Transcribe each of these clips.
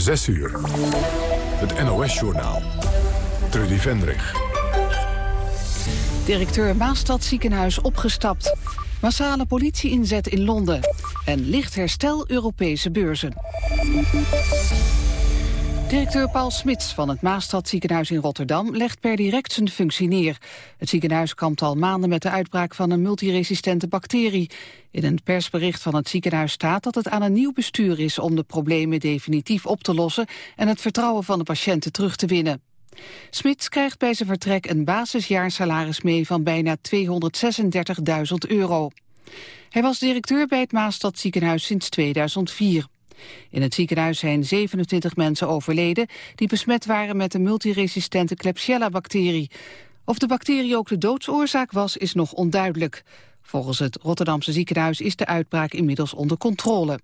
6 uur. Het NOS-journaal. Trudy Vendrig. Directeur Maastad ziekenhuis opgestapt. Massale politie-inzet in Londen. En licht herstel Europese beurzen. Directeur Paul Smits van het Maastad ziekenhuis in Rotterdam legt per direct zijn functie neer. Het ziekenhuis kampt al maanden met de uitbraak van een multiresistente bacterie. In een persbericht van het ziekenhuis staat dat het aan een nieuw bestuur is om de problemen definitief op te lossen en het vertrouwen van de patiënten terug te winnen. Smits krijgt bij zijn vertrek een basisjaarsalaris mee van bijna 236.000 euro. Hij was directeur bij het Maastad ziekenhuis sinds 2004. In het ziekenhuis zijn 27 mensen overleden die besmet waren met de multiresistente Klebsiella-bacterie. Of de bacterie ook de doodsoorzaak was, is nog onduidelijk. Volgens het Rotterdamse ziekenhuis is de uitbraak inmiddels onder controle.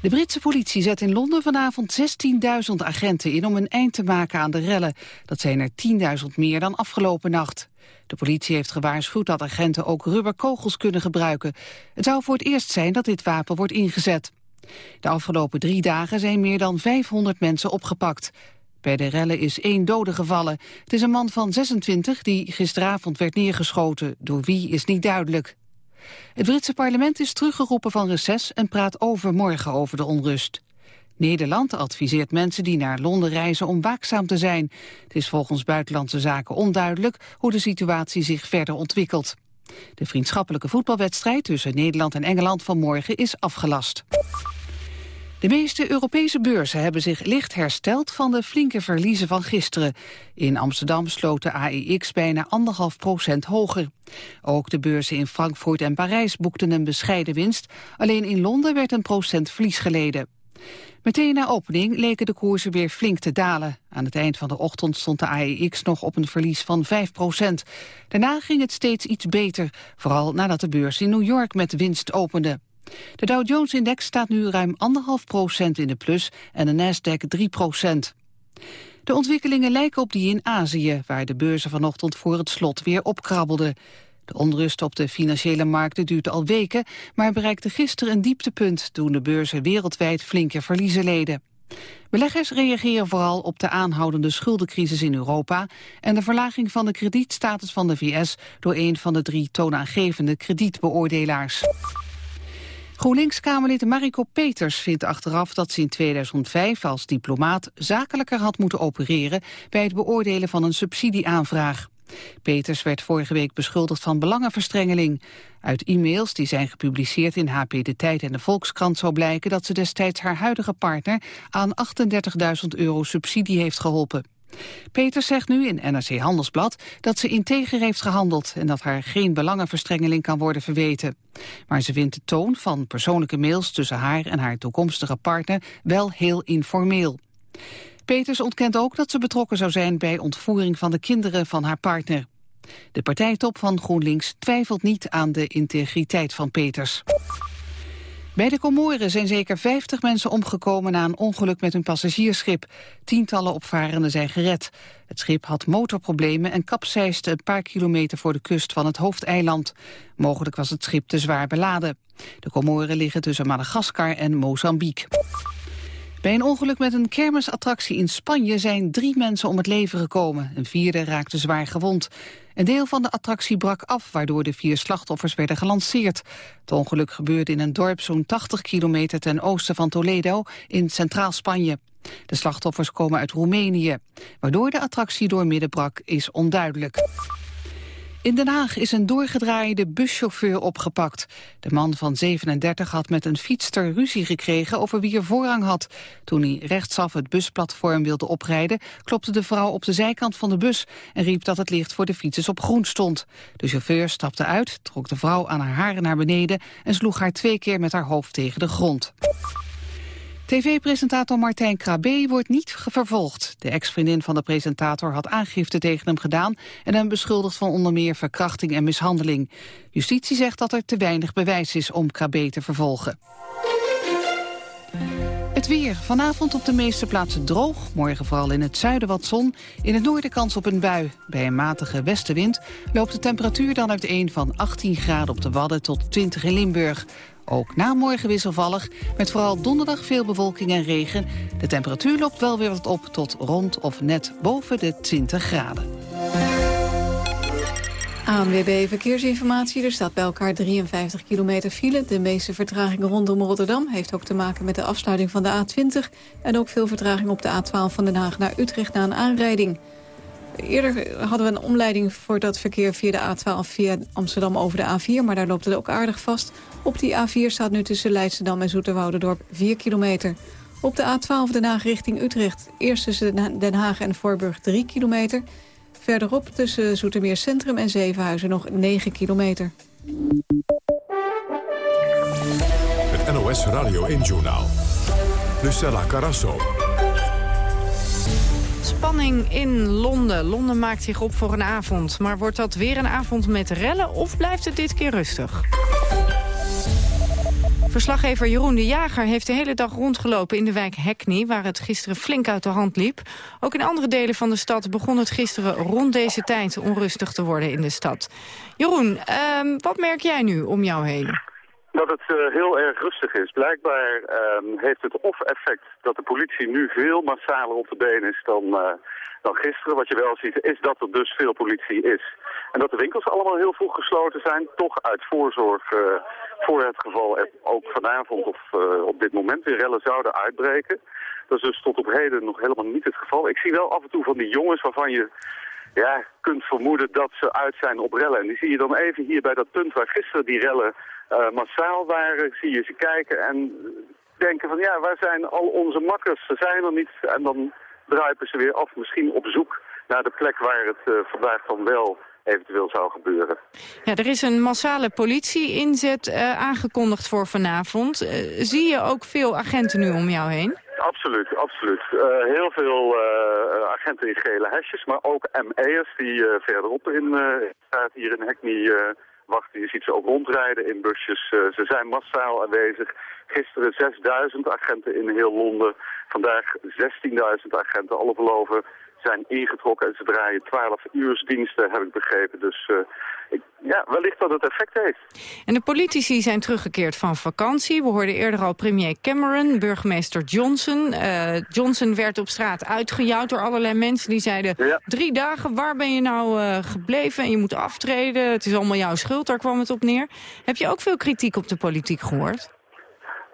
De Britse politie zet in Londen vanavond 16.000 agenten in om een eind te maken aan de rellen. Dat zijn er 10.000 meer dan afgelopen nacht. De politie heeft gewaarschuwd dat agenten ook rubberkogels kunnen gebruiken. Het zou voor het eerst zijn dat dit wapen wordt ingezet. De afgelopen drie dagen zijn meer dan 500 mensen opgepakt. Bij de rellen is één dode gevallen. Het is een man van 26 die gisteravond werd neergeschoten. Door wie is niet duidelijk. Het Britse parlement is teruggeroepen van reces en praat overmorgen over de onrust. Nederland adviseert mensen die naar Londen reizen om waakzaam te zijn. Het is volgens Buitenlandse Zaken onduidelijk hoe de situatie zich verder ontwikkelt. De vriendschappelijke voetbalwedstrijd tussen Nederland en Engeland vanmorgen is afgelast. De meeste Europese beurzen hebben zich licht hersteld van de flinke verliezen van gisteren. In Amsterdam sloot de AEX bijna anderhalf procent hoger. Ook de beurzen in Frankfurt en Parijs boekten een bescheiden winst. Alleen in Londen werd een procent verlies geleden. Meteen na opening leken de koersen weer flink te dalen. Aan het eind van de ochtend stond de AEX nog op een verlies van 5 procent. Daarna ging het steeds iets beter, vooral nadat de beurs in New York met winst opende. De Dow Jones-index staat nu ruim 1,5 procent in de plus en de Nasdaq 3 procent. De ontwikkelingen lijken op die in Azië, waar de beurzen vanochtend voor het slot weer opkrabbelden. De onrust op de financiële markten duurt al weken, maar bereikte gisteren een dieptepunt toen de beurzen wereldwijd flinke verliezen leden. Beleggers reageren vooral op de aanhoudende schuldencrisis in Europa en de verlaging van de kredietstatus van de VS door een van de drie toonaangevende kredietbeoordelaars. GroenLinks-Kamerlid Mariko Peters vindt achteraf dat ze in 2005 als diplomaat zakelijker had moeten opereren bij het beoordelen van een subsidieaanvraag. Peters werd vorige week beschuldigd van belangenverstrengeling. Uit e-mails die zijn gepubliceerd in HP De Tijd en de Volkskrant zou blijken dat ze destijds haar huidige partner aan 38.000 euro subsidie heeft geholpen. Peters zegt nu in NRC Handelsblad dat ze integer heeft gehandeld en dat haar geen belangenverstrengeling kan worden verweten. Maar ze vindt de toon van persoonlijke mails tussen haar en haar toekomstige partner wel heel informeel. Peters ontkent ook dat ze betrokken zou zijn bij ontvoering van de kinderen van haar partner. De partijtop van GroenLinks twijfelt niet aan de integriteit van Peters. Bij de Comoren zijn zeker 50 mensen omgekomen na een ongeluk met een passagiersschip. Tientallen opvarenden zijn gered. Het schip had motorproblemen en kapseisde een paar kilometer voor de kust van het hoofdeiland. Mogelijk was het schip te zwaar beladen. De Comoren liggen tussen Madagaskar en Mozambique. Bij een ongeluk met een kermisattractie in Spanje zijn drie mensen om het leven gekomen. Een vierde raakte zwaar gewond. Een deel van de attractie brak af, waardoor de vier slachtoffers werden gelanceerd. Het ongeluk gebeurde in een dorp zo'n 80 kilometer ten oosten van Toledo in centraal Spanje. De slachtoffers komen uit Roemenië. Waardoor de attractie doormidden brak is onduidelijk. In Den Haag is een doorgedraaide buschauffeur opgepakt. De man van 37 had met een fietster ruzie gekregen over wie er voorrang had. Toen hij rechtsaf het busplatform wilde oprijden... klopte de vrouw op de zijkant van de bus... en riep dat het licht voor de fietsers op groen stond. De chauffeur stapte uit, trok de vrouw aan haar haren naar beneden... en sloeg haar twee keer met haar hoofd tegen de grond. TV-presentator Martijn Krabbe wordt niet vervolgd. De ex-vriendin van de presentator had aangifte tegen hem gedaan... en hem beschuldigd van onder meer verkrachting en mishandeling. Justitie zegt dat er te weinig bewijs is om Krabbe te vervolgen. Het weer. Vanavond op de meeste plaatsen droog. Morgen vooral in het zuiden wat zon. In het noorden kans op een bui. Bij een matige westenwind loopt de temperatuur dan uiteen van 18 graden op de Wadden tot 20 in Limburg. Ook na morgen wisselvallig, met vooral donderdag veel bewolking en regen. De temperatuur loopt wel weer wat op tot rond of net boven de 20 graden. ANWB Verkeersinformatie. Er staat bij elkaar 53 kilometer file. De meeste vertraging rondom Rotterdam heeft ook te maken met de afsluiting van de A20. En ook veel vertraging op de A12 van Den Haag naar Utrecht na een aanrijding. Eerder hadden we een omleiding voor dat verkeer via de A12 via Amsterdam over de A4. Maar daar loopt het ook aardig vast. Op die A4 staat nu tussen Leidschendam en Zoeterwoudendorp 4 kilometer. Op de A12 Den Haag richting Utrecht. Eerst tussen Den Haag en Voorburg 3 kilometer. Verderop tussen Zoetermeer Centrum en Zevenhuizen nog 9 kilometer. Het NOS Radio 1-journaal. Lucella Carasso. In Londen. Londen maakt zich op voor een avond. Maar wordt dat weer een avond met rellen of blijft het dit keer rustig? Verslaggever Jeroen de Jager heeft de hele dag rondgelopen in de wijk Hackney... waar het gisteren flink uit de hand liep. Ook in andere delen van de stad begon het gisteren rond deze tijd onrustig te worden in de stad. Jeroen, ehm, wat merk jij nu om jou heen? Dat het uh, heel erg rustig is. Blijkbaar ehm, heeft het of-effect dat de politie nu veel massaler op de been is dan, uh, dan gisteren. Wat je wel ziet is dat er dus veel politie is. En dat de winkels allemaal heel vroeg gesloten zijn. Toch uit voorzorg uh, voor het geval er ook vanavond of op dit moment weer rellen zouden uitbreken. Dat is dus tot op heden nog helemaal niet het geval. Ik zie wel af en toe van die jongens waarvan je ja, kunt vermoeden dat ze uit zijn op rellen. En die zie je dan even hier bij dat punt waar gisteren die rellen massaal waren, zie je ze kijken en denken van ja, waar zijn al onze makkers? Ze zijn er niet. En dan druipen ze weer af, misschien op zoek naar de plek waar het uh, vandaag dan wel eventueel zou gebeuren. Ja, er is een massale politie-inzet uh, aangekondigd voor vanavond. zie je ook veel agenten nu om jou heen? Absoluut, absoluut. Heel veel agenten in gele hesjes, maar ook ME'ers die verderop in staat hier in Hackney wachten. Je ziet ze ook rondrijden in busjes. ze zijn massaal aanwezig. Gisteren 6000 agenten in heel Londen. Vandaag 16.000 agenten. Alle verloven zijn ingetrokken en ze draaien 12 uursdiensten, heb ik begrepen. Dus uh, ik, ja, wellicht dat het effect heeft. En de politici zijn teruggekeerd van vakantie. We hoorden eerder al premier Cameron, burgemeester Johnson. Uh, Johnson werd op straat uitgejouwd door allerlei mensen die zeiden... Ja. drie dagen, waar ben je nou uh, gebleven en je moet aftreden? Het is allemaal jouw schuld, daar kwam het op neer. Heb je ook veel kritiek op de politiek gehoord?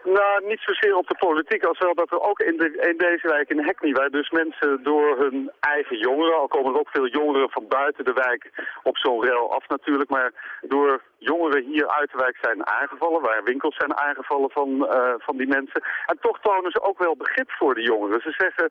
Nou, niet zozeer op de politiek, als wel dat er ook in, in deze wijk in Hackney, waar dus mensen door hun eigen jongeren, al komen er ook veel jongeren van buiten de wijk op zo'n rel af natuurlijk, maar door jongeren hier uit de wijk zijn aangevallen, waar winkels zijn aangevallen van, uh, van die mensen. En toch tonen ze ook wel begrip voor de jongeren. Ze zeggen,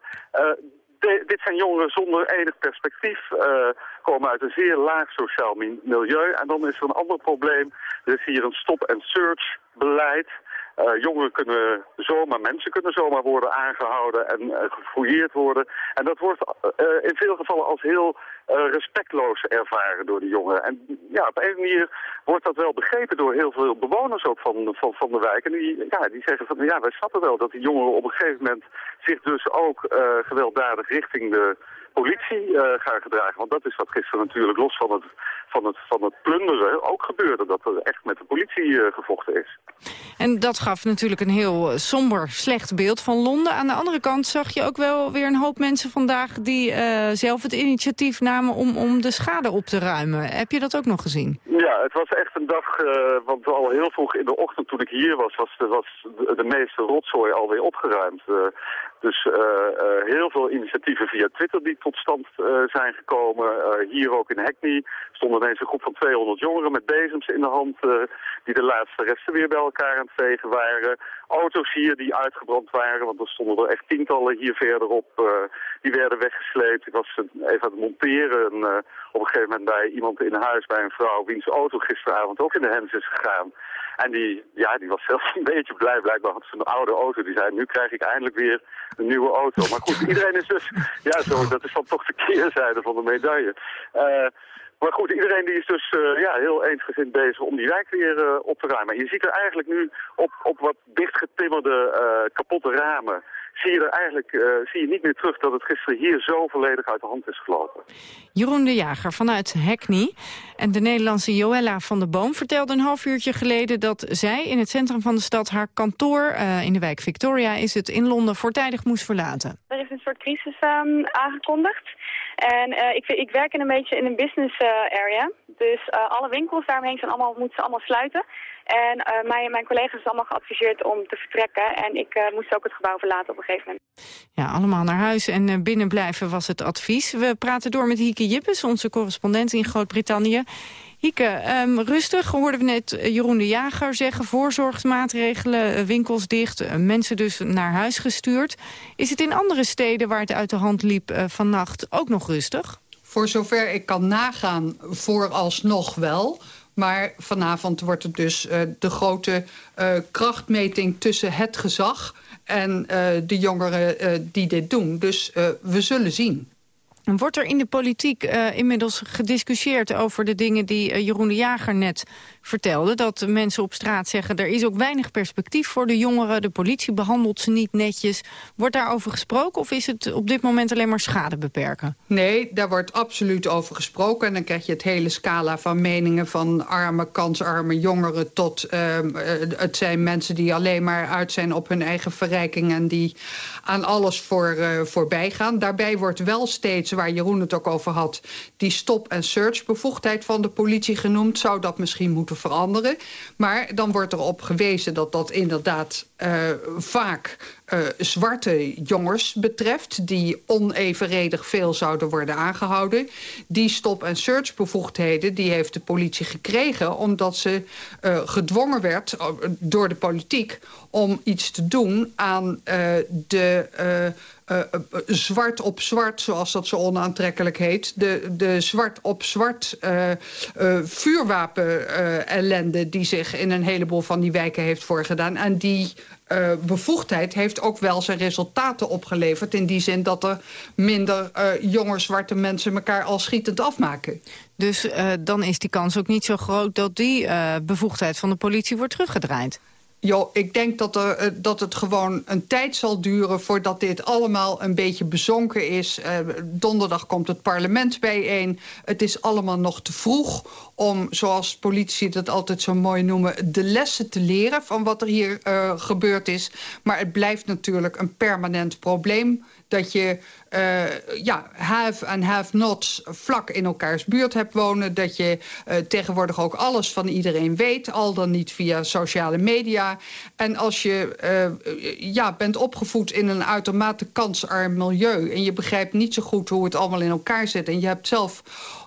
de, dit zijn jongeren zonder enig perspectief, uh, komen uit een zeer laag sociaal milieu. En dan is er een ander probleem. Er is hier een stop-and-search beleid. Uh, jongeren kunnen zomaar, mensen kunnen zomaar worden aangehouden en uh, gefouilleerd worden. En dat wordt uh, in veel gevallen als heel respectloos ervaren door de jongeren. En ja, op een manier wordt dat wel begrepen door heel veel bewoners ook van, van, van de wijk. En die, ja, die zeggen van ja, wij snappen wel dat die jongeren op een gegeven moment zich dus ook gewelddadig richting de politie uh, gaan gedragen. Want dat is wat gisteren natuurlijk los van het, van het, van het plunderen ook gebeurde. Dat er echt met de politie uh, gevochten is. En dat gaf natuurlijk een heel eh, somber, slecht beeld van Londen. Aan de andere kant zag je ook wel weer een hoop mensen vandaag... die uh, zelf het initiatief namen om, om de schade op te ruimen. Heb je dat ook nog gezien? Ja, het was echt een dag, want al heel vroeg in de ochtend toen ik hier was... was de, was de, de meeste rotzooi alweer opgeruimd. Dus heel veel initiatieven via Twitter die tot stand zijn gekomen. hier ook in Hackney stond ineens een groep van 200 jongeren met bezems in de hand... die de laatste resten weer bij elkaar aan het vegen waren. Auto's hier die uitgebrand waren, want er stonden er echt tientallen hier verderop. Uh, die werden weggesleept. Ik was even aan het monteren en uh, op een gegeven moment bij iemand in huis, bij een vrouw, wiens auto gisteravond ook in de hens is gegaan. En die, ja, die was zelfs een beetje blij. Blijkbaar had ze een oude auto. Die zei, nu krijg ik eindelijk weer een nieuwe auto. Maar goed, iedereen is dus... Ja, zo, dat is dan toch de keerzijde van de medaille. Uh, Maar goed, iedereen die is dus uh, ja, heel eensgezind bezig om die wijk weer uh, op te ruimen. Je ziet er eigenlijk nu op, op wat dichtgetimmerde, uh, kapotte ramen... zie je er eigenlijk zie je niet meer terug dat het gisteren hier zo volledig uit de hand is gelopen. Jeroen de Jager vanuit Hackney. En de Nederlandse Joella van der Boom vertelde een half uurtje geleden... dat zij in het centrum van de stad haar kantoor in de wijk Victoria... is het in Londen voortijdig moest verlaten. Er is een soort crisis um, aangekondigd. En uh, ik, ik, werk in een beetje in een business uh, area. Dus uh, alle winkels daaromheen allemaal, moeten ze allemaal sluiten. En mij en mijn collega's zijn allemaal geadviseerd om te vertrekken. En ik moest ook het gebouw verlaten op een gegeven moment. Ja, allemaal naar huis en binnen blijven was het advies. We praten door met Hieke Jippes, onze correspondent in Groot-Brittannië. Hieke, um, rustig, hoorden we net Jeroen de Jager zeggen... voorzorgsmaatregelen, winkels dicht, mensen dus naar huis gestuurd. Is het in andere steden waar het uit de hand liep vannacht ook nog rustig? Voor zover ik kan nagaan, vooralsnog wel... Maar vanavond wordt het dus de grote krachtmeting tussen het gezag... en de jongeren die dit doen. Dus we zullen zien. Wordt er in de politiek uh, inmiddels gediscussieerd over de dingen die uh, Jeroen de Jager net vertelde? Dat mensen op straat zeggen, er is ook weinig perspectief voor de jongeren. De politie behandelt ze niet netjes. Wordt daarover gesproken of is het op dit moment alleen maar schade beperken? Nee, daar wordt absoluut over gesproken. En dan krijg je het hele scala van meningen van arme, kansarme jongeren... tot uh, het zijn mensen die alleen maar uit zijn op hun eigen verrijking... en die aan alles voor, voorbij gaan. Daarbij wordt wel steeds waar Jeroen het ook over had... die stop-and-search bevoegdheid van de politie genoemd. Zou dat misschien moeten veranderen. Maar dan wordt erop gewezen dat dat inderdaad uh, vaak uh, zwarte jongens betreft... die onevenredig veel zouden worden aangehouden. Die stop-and-search bevoegdheden die heeft de politie gekregen... omdat ze uh, gedwongen werd door de politiek om iets te doen aan de uh, zwart op zwart, zoals dat zo onaantrekkelijk heet... de, de zwart op zwart uh, vuurwapen-ellende... die zich in een heleboel van die wijken heeft voorgedaan. En die bevoegdheid heeft ook wel zijn resultaten opgeleverd... in die zin dat er minder jonge zwarte mensen elkaar al schietend afmaken. Dus dan is die kans ook niet zo groot dat die bevoegdheid van de politie wordt teruggedraaid? Jo, ik denk dat, er, eh, dat het gewoon een tijd zal duren... voordat dit allemaal een beetje bezonken is. Uh, donderdag komt het parlement bijeen. Het is allemaal nog te vroeg om, zoals politici dat altijd zo mooi noemen... de lessen te leren van wat er hier uh, gebeurd is. Maar het blijft natuurlijk een permanent probleem dat je uh, ja, have en have-nots vlak in elkaars buurt hebt wonen. Dat je uh, tegenwoordig ook alles van iedereen weet. Al dan niet via sociale media. En als je uh, ja, bent opgevoed in een uitermate kansarm milieu... en je begrijpt niet zo goed hoe het allemaal in elkaar zit... en je hebt zelf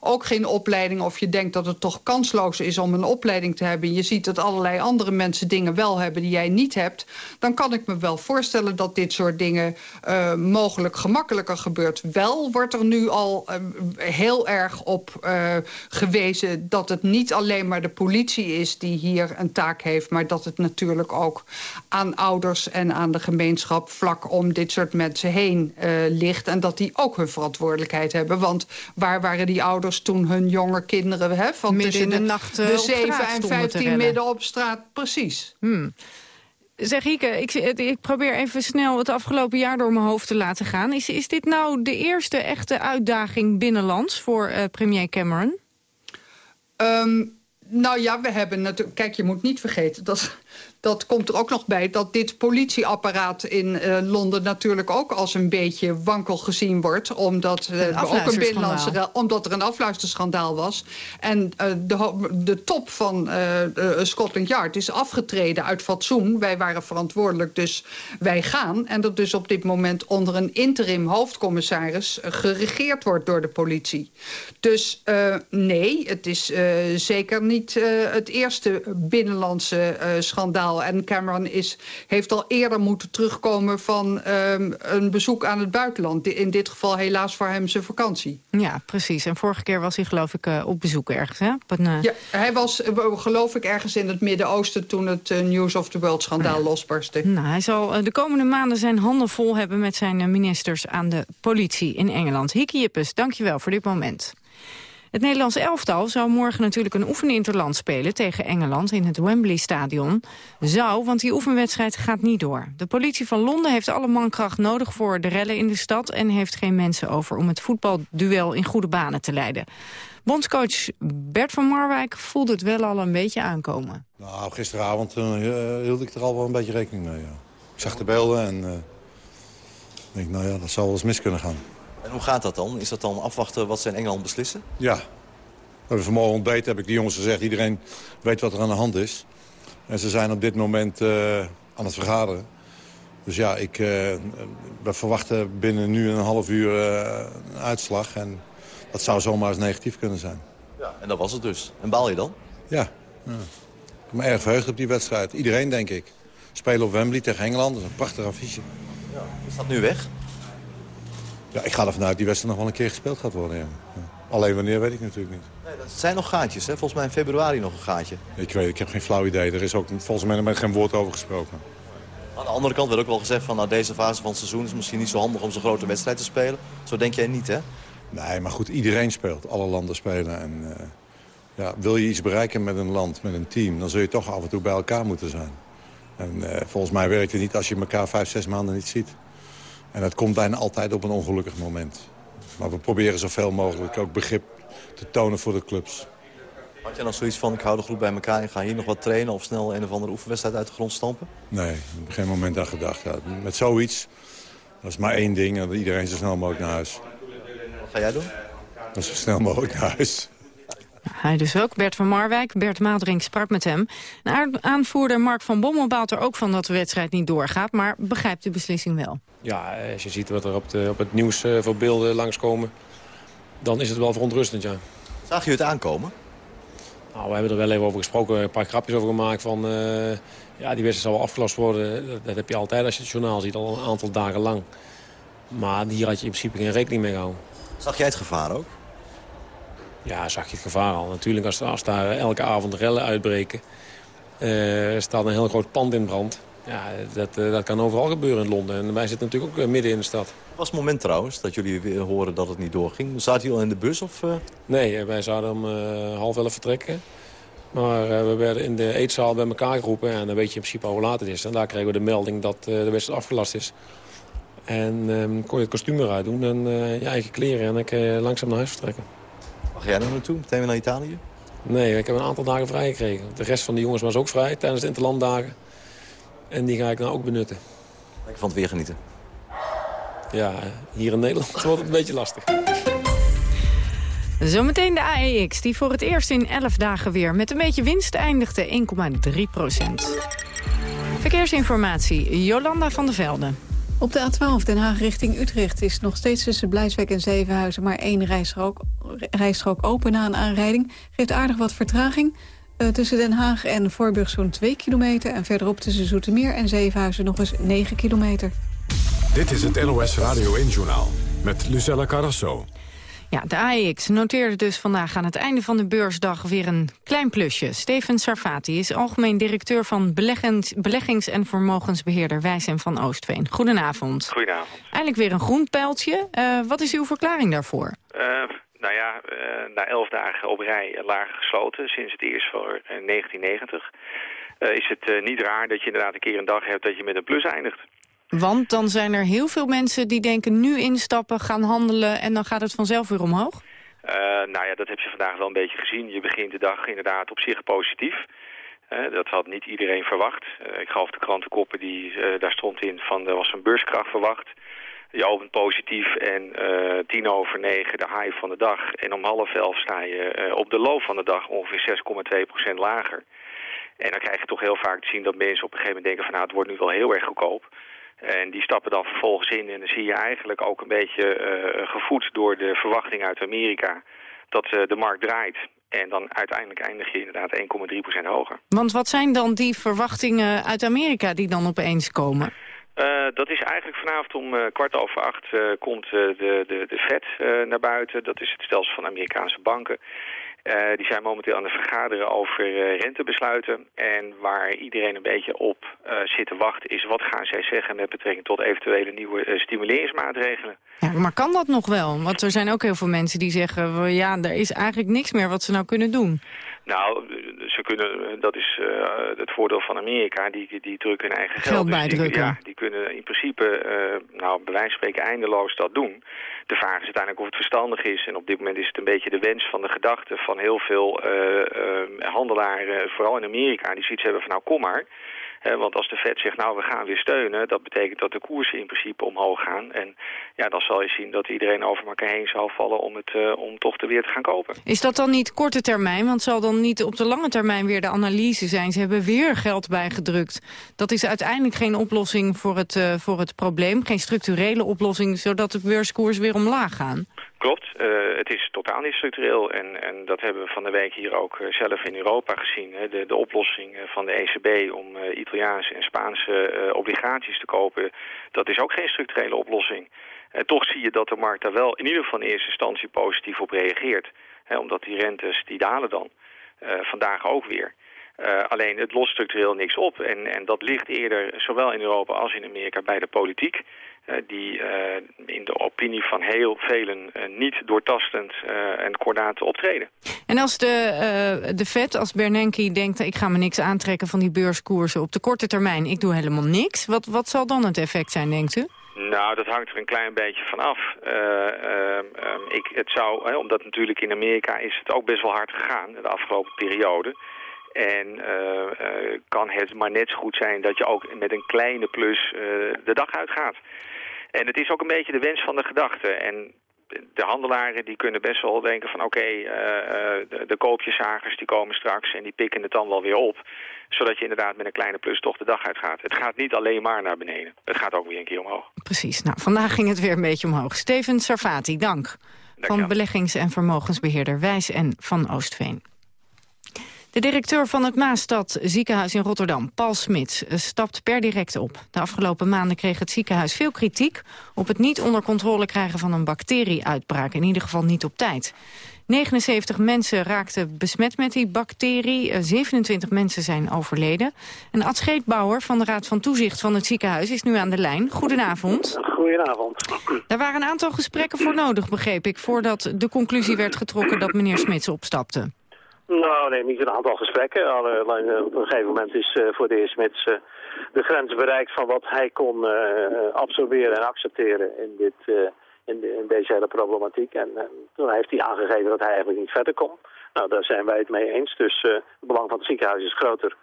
ook geen opleiding... of je denkt dat het toch kansloos is om een opleiding te hebben... je ziet dat allerlei andere mensen dingen wel hebben die jij niet hebt... dan kan ik me wel voorstellen dat dit soort dingen uh, mogelijk gemakkelijker gebeurt. Wel wordt er nu al uh, heel erg op uh, gewezen... dat het niet alleen maar de politie is die hier een taak heeft... maar dat het natuurlijk ook aan ouders en aan de gemeenschap... vlak om dit soort mensen heen ligt... en dat die ook hun verantwoordelijkheid hebben. Want waar waren die ouders toen hun jonge kinderen... Hè, van midden in de, de nacht de 7 en 15 midden op straat, precies. Hmm. Zeg Hieke, ik, ik, probeer even snel het afgelopen jaar door mijn hoofd te laten gaan. Is, is dit nou de eerste echte uitdaging binnenlands voor uh, premier Cameron? Um, nou ja, we hebben natuurlijk... Kijk, je moet niet vergeten dat dat komt er ook nog bij dat dit politieapparaat in uh, Londen natuurlijk ook als een beetje wankel gezien wordt. Omdat, uh, ook een binnenlandse, omdat er een afluisterschandaal was. En uh, de, de top van Scotland Yard is afgetreden uit fatsoen. Wij waren verantwoordelijk, dus wij gaan. En dat dus op dit moment onder een interim hoofdcommissaris geregeerd wordt door de politie. Dus nee, het is zeker niet het eerste binnenlandse schandaal en Cameron is, heeft al eerder moeten terugkomen van um, een bezoek aan het buitenland. In dit geval helaas voor hem zijn vakantie. Ja, precies. En vorige keer was hij geloof ik uh, op bezoek ergens, hè? Uh... Ja, hij was geloof ik ergens in het Midden-Oosten... toen het News of the World schandaal losbarstte. Nou, hij zal de komende maanden zijn handen vol hebben... met zijn ministers aan de politie in Engeland. Hieke Jippes, dankjewel voor dit moment. Het Nederlands elftal zou morgen natuurlijk een oefeninterland spelen tegen Engeland in het Wembley Stadion. Zou, want die oefenwedstrijd gaat niet door. De politie van Londen heeft alle mankracht nodig voor de rellen in de stad en heeft geen mensen over om het voetbalduel in goede banen te leiden. Bondscoach Bert van Marwijk voelde het wel al een beetje aankomen. Nou, gisteravond uh, hield ik er al wel een beetje rekening mee. Ik zag de beelden en uh, denk, nou ja, dat zou wel eens mis kunnen gaan. En hoe gaat dat dan? Is dat dan afwachten wat ze in Engeland beslissen? Ja. We hebben vanmorgen ontbeten, heb ik de jongens gezegd. Iedereen weet wat er aan de hand is. En ze zijn op dit moment uh, aan het vergaderen. Dus ja, ik, uh, we verwachten binnen nu een half uur uh, een uitslag. En dat zou zomaar eens negatief kunnen zijn. Ja, en dat was het dus. En baal je dan? Ja. ja. Ik ben erg verheugd op die wedstrijd. Iedereen, denk ik. Spelen op Wembley tegen Engeland. Dat is een prachtig affiche. Ja. Is dat nu weg? Ja, ik ga ervan uit dat die wedstrijd nog wel een keer gespeeld gaat worden. Ja. Alleen wanneer weet ik natuurlijk niet. Nee, dat zijn nog gaatjes, hè? Volgens mij in februari nog een gaatje. Ik weet, ik heb geen flauw idee. Er is ook volgens mij nog geen woord over gesproken. Aan de andere kant werd ook wel gezegd van nou, deze fase van het seizoen is misschien niet zo handig om zo'n grote wedstrijd te spelen. Zo denk jij niet, hè? Nee, maar goed, iedereen speelt. Alle landen spelen. En uh, ja, wil je iets bereiken met een land, met een team... dan zul je toch af en toe bij elkaar moeten zijn. En uh, volgens mij werkt het niet als je elkaar vijf, zes maanden niet ziet. En dat komt bijna altijd op een ongelukkig moment. Maar we proberen zoveel mogelijk ook begrip te tonen voor de clubs. Had je nog zoiets van, ik hou de groep bij elkaar en ga hier nog wat trainen... of snel een of andere oefenwedstrijd uit de grond stampen? Nee, heb geen moment aan gedacht. Ja, met zoiets, dat is maar één ding. En iedereen zo snel mogelijk naar huis. Wat ga jij doen? Dat is zo snel mogelijk naar huis. Hij dus ook, Bert van Marwijk. Bert Maadrink sprak met hem. De aanvoerder Mark van Bommel baalt er ook van dat de wedstrijd niet doorgaat... maar begrijpt de beslissing wel. Ja, als je ziet wat er op, de, op het nieuws uh, voor beelden langskomen... dan is het wel verontrustend, ja. Zag je het aankomen? Nou, we hebben er wel even over gesproken, een paar grapjes over gemaakt van... Uh, ja, die wedstrijd zal wel afgelost worden. Dat, dat, heb je altijd als je het journaal ziet, al een aantal dagen lang. Maar hier had je in principe geen rekening mee gehouden. Zag jij het gevaar ook? Ja, zag je het gevaar al. Natuurlijk, als, als daar elke avond rellen uitbreken... Uh, staat een heel groot pand in brand. Ja, dat, uh, dat kan overal gebeuren in Londen. En wij zitten natuurlijk ook uh, midden in de stad. Was het moment trouwens dat jullie weer horen dat het niet doorging? Zaten jullie al in de bus? Of, Nee, wij zouden om half elf vertrekken. Maar we werden in de eetzaal bij elkaar geroepen. En dan weet je in principe al hoe laat het is. En daar kregen we de melding dat de wedstrijd afgelast is. En ehm, kon je het kostuum eruit doen en je eigen kleren. En dan kun je langzaam naar huis vertrekken. Mag jij er naartoe? Meteen weer naar Italië? Nee, ik heb een aantal dagen vrij gekregen. De rest van de jongens was ook vrij tijdens de interlanddagen. En die ga ik nou ook benutten. Ik van het weer genieten. Ja, hier in Nederland wordt het een beetje lastig. Zometeen de AEX, die voor het eerst in 11 dagen weer met een beetje winst eindigde 1,3 procent. Verkeersinformatie, Jolanda van der Velde. Op de A12 Den Haag richting Utrecht is nog steeds tussen Blijswijk en Zevenhuizen maar één rijstrook, rijstrook open na een aanrijding. Geeft aardig wat vertraging. Uh, tussen Den Haag en Voorburg zo'n 2 kilometer en verderop tussen Zoetermeer en Zevenhuizen nog eens 9 kilometer. Dit is het NOS Radio 1-journaal met Lucella Carrasso. Ja, de AEX noteerde dus vandaag aan het einde van de beursdag weer een klein plusje. Steven Sarfati is algemeen directeur van beleggings, beleggings- en vermogensbeheerder Wijs en van Oostveen. Goedenavond. Goedenavond. Eindelijk weer een groen pijltje. Uh, wat is uw verklaring daarvoor? Uh, nou ja, uh, na elf dagen op rij lager gesloten sinds het eerst voor 1990... is het niet raar dat je inderdaad een keer een dag hebt dat je met een plus eindigt. Want dan zijn er heel veel mensen die denken nu instappen, gaan handelen... en dan gaat het vanzelf weer omhoog? Uh, nou ja, dat heb je vandaag wel een beetje gezien. Je begint de dag inderdaad op zich positief. Uh, dat had niet iedereen verwacht. Uh, ik gaf de krantenkoppen, die, daar stond in van er was een beurskracht verwacht. Je opent positief en tien over negen de high van de dag. En om half elf sta je op de low van de dag ongeveer 6,2% lager. En dan krijg je toch heel vaak te zien dat mensen op een gegeven moment denken van... nou, het wordt nu wel heel erg goedkoop. En die stappen dan vervolgens in en dan zie je eigenlijk ook een beetje uh, gevoed door de verwachting uit Amerika dat uh, de markt draait. En dan uiteindelijk eindig je inderdaad 1,3% hoger. Want wat zijn dan die verwachtingen uit Amerika die dan opeens komen? Uh, dat is eigenlijk vanavond om uh, kwart over acht uh, komt de, de, de Fed naar buiten. Dat is het stelsel van Amerikaanse banken. Uh, die zijn momenteel aan het vergaderen over uh, rentebesluiten. En waar iedereen een beetje op uh, zit te wachten is wat gaan zij zeggen met betrekking tot eventuele nieuwe stimuleringsmaatregelen. Ja, maar kan dat nog wel? Want er zijn ook heel veel mensen die zeggen, ja, er is eigenlijk niks meer wat ze nou kunnen doen. Nou, ze kunnen, dat is uh, het voordeel van Amerika, die, die drukken hun eigen geld. Geld dus die, bijdrukken. ja, die kunnen in principe, uh, nou, bij wijze van spreken eindeloos dat doen. De vraag is uiteindelijk of het verstandig is. En op dit moment is het een beetje de wens van de gedachte van heel veel uh, handelaren, vooral in Amerika, die zoiets hebben van nou kom maar. Want als de Fed zegt, nou, we gaan weer steunen... dat betekent dat de koersen in principe omhoog gaan. En ja, dan zal je zien dat iedereen over elkaar heen zal vallen... om, het, uh, om toch weer te gaan kopen. Is dat dan niet korte termijn? Want zal dan niet op de lange termijn weer de analyse zijn... ze hebben weer geld bijgedrukt. Dat is uiteindelijk geen oplossing voor het, uh, voor het probleem. Geen structurele oplossing, zodat de beurskoers weer omlaag gaan. Klopt, uh, het is totaal niet structureel en, en dat hebben we van de week hier ook uh, zelf in Europa gezien. Hè. De, de oplossing van de ECB om uh, Italiaanse en Spaanse obligaties te kopen, dat is ook geen structurele oplossing. En toch zie je dat de markt daar wel in ieder geval in eerste instantie positief op reageert. Hè, omdat die rentes, die dalen dan. vandaag ook weer. Alleen het lost structureel niks op. En, en dat ligt eerder, zowel in Europa als in Amerika, bij de politiek. Uh, die uh, in de opinie van heel velen niet doortastend en kordaat optreden. En als de, de Fed, als Bernanke denkt... ik ga me niks aantrekken van die beurskoersen op de korte termijn... ik doe helemaal niks, wat, wat zal dan het effect zijn, denkt u? Nou, dat hangt er een klein beetje van af. Uh, uh, um, ik, het zou, hè, omdat natuurlijk in Amerika is het ook best wel hard gegaan de afgelopen periode. En uh, kan het maar net zo goed zijn dat je ook met een kleine plus de dag uitgaat. En het is ook een beetje de wens van de gedachte. En de handelaren die kunnen best wel denken van oké, okay, de, de koopjeszagers die komen straks en die pikken het dan wel weer op. Zodat je inderdaad met een kleine plus toch de dag uitgaat. Het gaat niet alleen maar naar beneden. Het gaat ook weer een keer omhoog. Precies. Nou, vandaag ging het weer een beetje omhoog. Steven Sarfati, dank. dank van beleggings- en vermogensbeheerder Wijs en Van Oostveen. De directeur van het Maastad ziekenhuis in Rotterdam, Paul Smits, stapt per direct op. De afgelopen maanden kreeg het ziekenhuis veel kritiek op het niet onder controle krijgen van een bacterieuitbraak, in ieder geval niet op tijd. 79 mensen raakten besmet met die bacterie, 27 mensen zijn overleden. En Ad Scheetbouwer van de Raad van Toezicht van het ziekenhuis is nu aan de lijn. Goedenavond. Goedenavond. Daar waren een aantal gesprekken voor nodig, begreep ik, voordat de conclusie werd getrokken dat meneer Smits opstapte. Nou, nee, niet een aantal gesprekken. Alleen op een gegeven moment is uh, voor de heer Smits de grens bereikt van wat hij kon absorberen en accepteren in, dit, in, de, in, deze hele problematiek. En toen heeft hij aangegeven dat hij eigenlijk niet verder kon. Nou, daar zijn wij het mee eens. Dus het belang van het ziekenhuis is groter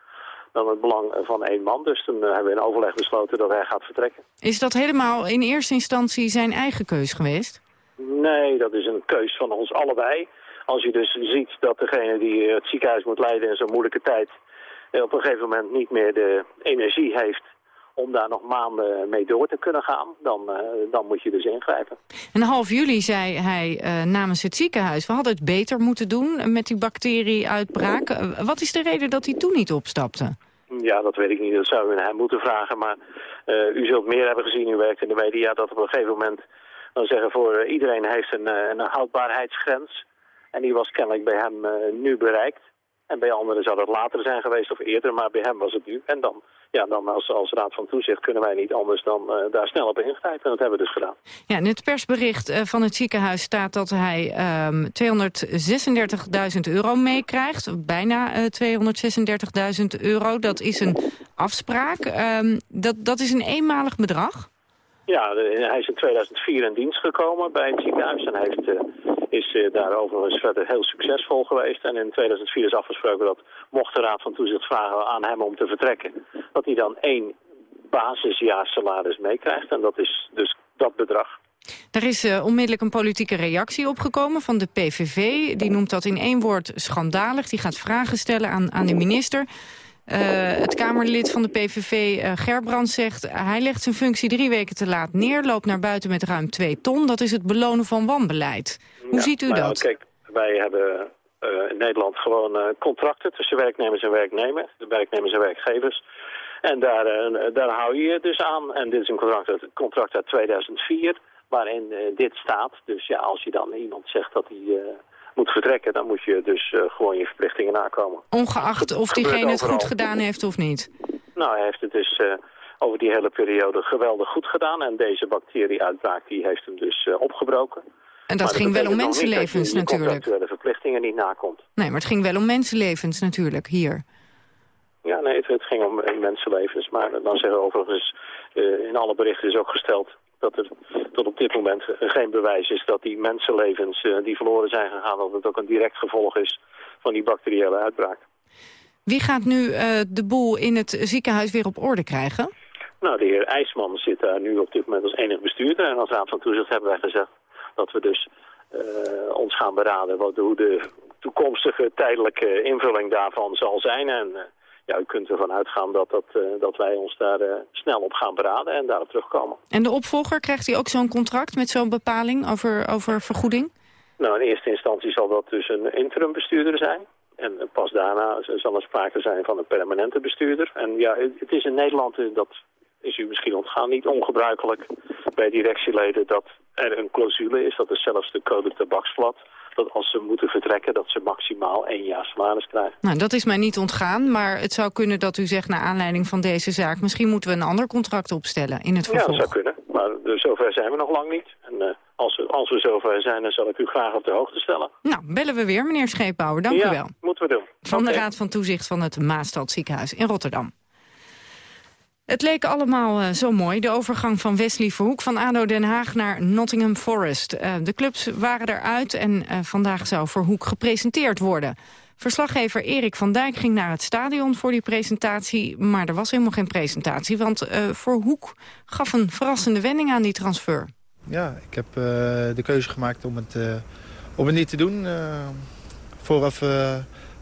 dan het belang van één man. Dus toen hebben we in overleg besloten dat hij gaat vertrekken. Is dat helemaal in eerste instantie zijn eigen keus geweest? Nee, dat is een keus van ons allebei als je dus ziet dat degene die het ziekenhuis moet leiden in zo'n moeilijke tijd... op een gegeven moment niet meer de energie heeft om daar nog maanden mee door te kunnen gaan, dan, uh, dan moet je dus ingrijpen. En half juli zei hij uh, namens het ziekenhuis... we hadden het beter moeten doen met die bacterieuitbraak. Uh, wat is de reden dat hij toen niet opstapte? Ja, dat weet ik niet. Dat zou u aan hem moeten vragen. Maar u zult meer hebben gezien, u werkt in de media... dat op een gegeven moment, dan zeggen voor iedereen heeft een, een houdbaarheidsgrens... En die was kennelijk bij hem uh, nu bereikt. En bij anderen zou dat later zijn geweest of eerder, maar bij hem was het nu. En dan, ja, dan als, als Raad van Toezicht kunnen wij niet anders dan uh, daar snel op ingrijpen. En dat hebben we dus gedaan. Ja, in het persbericht uh, van het ziekenhuis staat dat hij um, 236.000 euro meekrijgt. Bijna 236.000 euro. Dat is een afspraak. Um, dat, dat is een eenmalig bedrag? Ja, hij is in 2004 in dienst gekomen bij het ziekenhuis en heeft, uh, is uh, daar overigens verder heel succesvol geweest. En in 2004 is afgesproken dat mocht de Raad van Toezicht vragen aan hem om te vertrekken, dat hij dan één basisjaarsalaris meekrijgt. En dat is dus dat bedrag. Er is uh, onmiddellijk een politieke reactie opgekomen van de PVV. Die noemt dat in één woord schandalig. Die gaat vragen stellen aan, aan de minister. Uh, het Kamerlid van de PVV, uh, Gerbrand, zegt... hij legt zijn functie drie weken te laat neer... loopt naar buiten met ruim twee ton. Dat is het belonen van wanbeleid. Hoe ja, ziet u nou dat? Kijk, wij hebben uh, in Nederland gewoon contracten tussen werknemers en werknemers. De werknemers en werkgevers. En daar, daar hou je je dus aan. En dit is een contract uit, contract uit 2004 waarin dit staat. Dus ja, als je dan iemand zegt dat hij moet vertrekken, dan moet je dus gewoon je verplichtingen nakomen. Ongeacht of diegene het goed gedaan heeft of niet? Nou, hij heeft het dus over die hele periode geweldig goed gedaan. En deze bacterieuitbraak die heeft hem dus opgebroken. En dat ging wel om mensenlevens natuurlijk. Dat de verplichtingen niet nakomt. Nee, maar het ging wel om mensenlevens natuurlijk, hier. Ja, nee, het, het ging om mensenlevens. Maar dan zeggen we overigens, uh, in alle berichten is ook gesteld dat er tot op dit moment geen bewijs is dat die mensenlevens uh, die verloren zijn gegaan, dat het ook een direct gevolg is van die bacteriële uitbraak. Wie gaat nu uh, de boel in het ziekenhuis weer op orde krijgen? Nou, de heer IJsman zit daar nu op dit moment als enig bestuurder. En als raad van toezicht hebben wij gezegd dat we dus uh, ons gaan beraden wat, hoe de toekomstige tijdelijke invulling daarvan zal zijn. En uh, ja, u kunt ervan uitgaan dat, dat, uh, dat wij ons daar snel op gaan beraden en daarop terugkomen. En de opvolger, krijgt hij ook zo'n contract met zo'n bepaling over, over vergoeding? Nou, in eerste instantie zal dat dus een interim bestuurder zijn. En pas daarna zal er sprake zijn van een permanente bestuurder. En ja, het is in Nederland, dat is u misschien ontgaan, niet ongebruikelijk bij directieleden dat er een clausule is, dat is zelfs de code tabaksblad, dat als ze moeten vertrekken, dat ze maximaal één jaar salaris krijgen. Nou, dat is mij niet ontgaan, maar het zou kunnen dat u zegt... naar aanleiding van deze zaak, misschien moeten we een ander contract opstellen in het vervolg. Ja, dat zou kunnen, maar zover zijn we nog lang niet. En uh, als, we, als we zover zijn, dan zal ik u graag op de hoogte stellen. Nou, bellen we weer, meneer Scheepbouwer, dank ja, u wel. moeten we doen. Van okay. de Raad van Toezicht van het Maastad Ziekenhuis in Rotterdam. Het leek allemaal uh, zo mooi, de overgang van Wesley Verhoek van ADO Den Haag naar Nottingham Forest. Uh, de clubs waren eruit en uh, vandaag zou Verhoek gepresenteerd worden. Verslaggever Erik van Dijk ging naar het stadion voor die presentatie... maar er was helemaal geen presentatie, want Verhoek gaf een verrassende wending aan die transfer. Ja, ik heb de keuze gemaakt om het, om het niet te doen. vooraf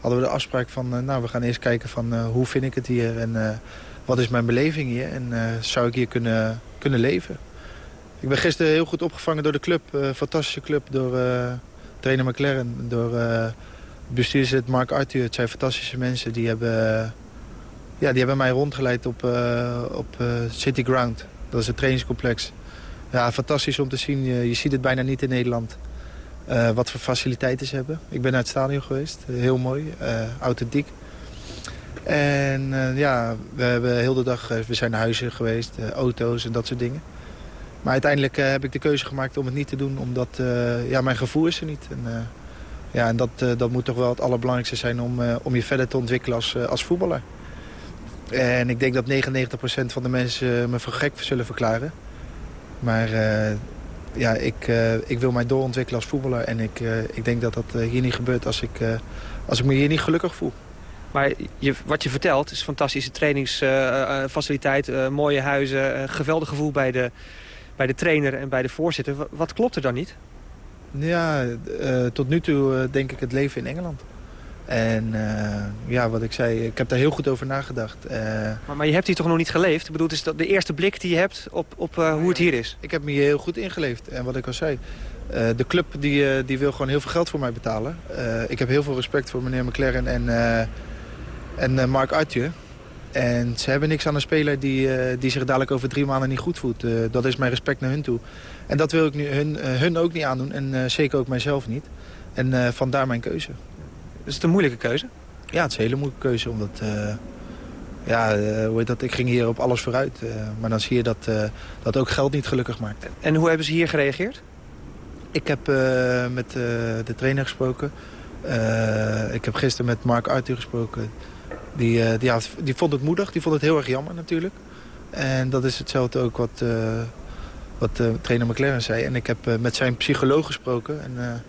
hadden we de afspraak van, nou, we gaan eerst kijken van hoe vind ik het hier... en wat is mijn beleving hier en uh, zou ik hier kunnen, kunnen leven. Ik ben gisteren heel goed opgevangen door de club. Uh, fantastische club, door uh, trainer McLaren, door bestuurslid Mark Arthur. Het zijn fantastische mensen. Die hebben, ja, die hebben mij rondgeleid op, op City Ground. Dat is het trainingscomplex. Ja, fantastisch om te zien. Je, je ziet het bijna niet in Nederland. wat voor faciliteiten ze hebben. Ik ben naar het stadion geweest. Heel mooi. authentiek. En uh, ja, we hebben heel de dag, uh, we zijn naar huizen geweest, uh, auto's en dat soort dingen. Maar uiteindelijk heb ik de keuze gemaakt om het niet te doen, omdat ja, mijn gevoel is er niet. En, ja, en dat, dat moet toch wel het allerbelangrijkste zijn om, om je verder te ontwikkelen als, als voetballer. En ik denk dat 99% van de mensen me voor gek zullen verklaren. Maar ja, ik, ik wil mij doorontwikkelen als voetballer. En ik, ik denk dat dat hier niet gebeurt als ik, als ik me hier niet gelukkig voel. Maar je, wat je vertelt is fantastische trainingsfaciliteit, uh, uh, mooie huizen, uh, geweldig gevoel bij de, bij de trainer en bij de voorzitter. Wat, wat klopt er dan niet? Ja, tot nu toe denk ik het leven in Engeland. En ja, wat ik zei, ik heb daar heel goed over nagedacht. Maar, maar, je hebt hier toch nog niet geleefd? Ik bedoel, het is de eerste blik die je hebt op, op hoe het hier is. Ik heb me hier heel goed ingeleefd. En wat ik al zei, de club die, die wil gewoon heel veel geld voor mij betalen. ik heb heel veel respect voor meneer McLaren en en uh, Mark Arthur. En ze hebben niks aan een speler die, uh, die zich dadelijk over drie maanden niet goed voelt. Uh, dat is mijn respect naar hun toe. En dat wil ik nu hun, hun ook niet aandoen. En zeker ook mijzelf niet. En vandaar mijn keuze. Is het een moeilijke keuze? Ja, het is een hele moeilijke keuze. Omdat, ja, hoe heet dat, ik ging hier op alles vooruit. maar dan zie je dat, dat ook geld niet gelukkig maakt. En hoe hebben ze hier gereageerd? Ik heb met de trainer gesproken. ik heb gisteren met Mark Arthur gesproken. Die, uh, die, had, die vond het moedig, die vond het heel erg jammer natuurlijk. En dat is hetzelfde ook wat, uh, wat uh, trainer McLaren zei. En ik heb met zijn psycholoog gesproken. En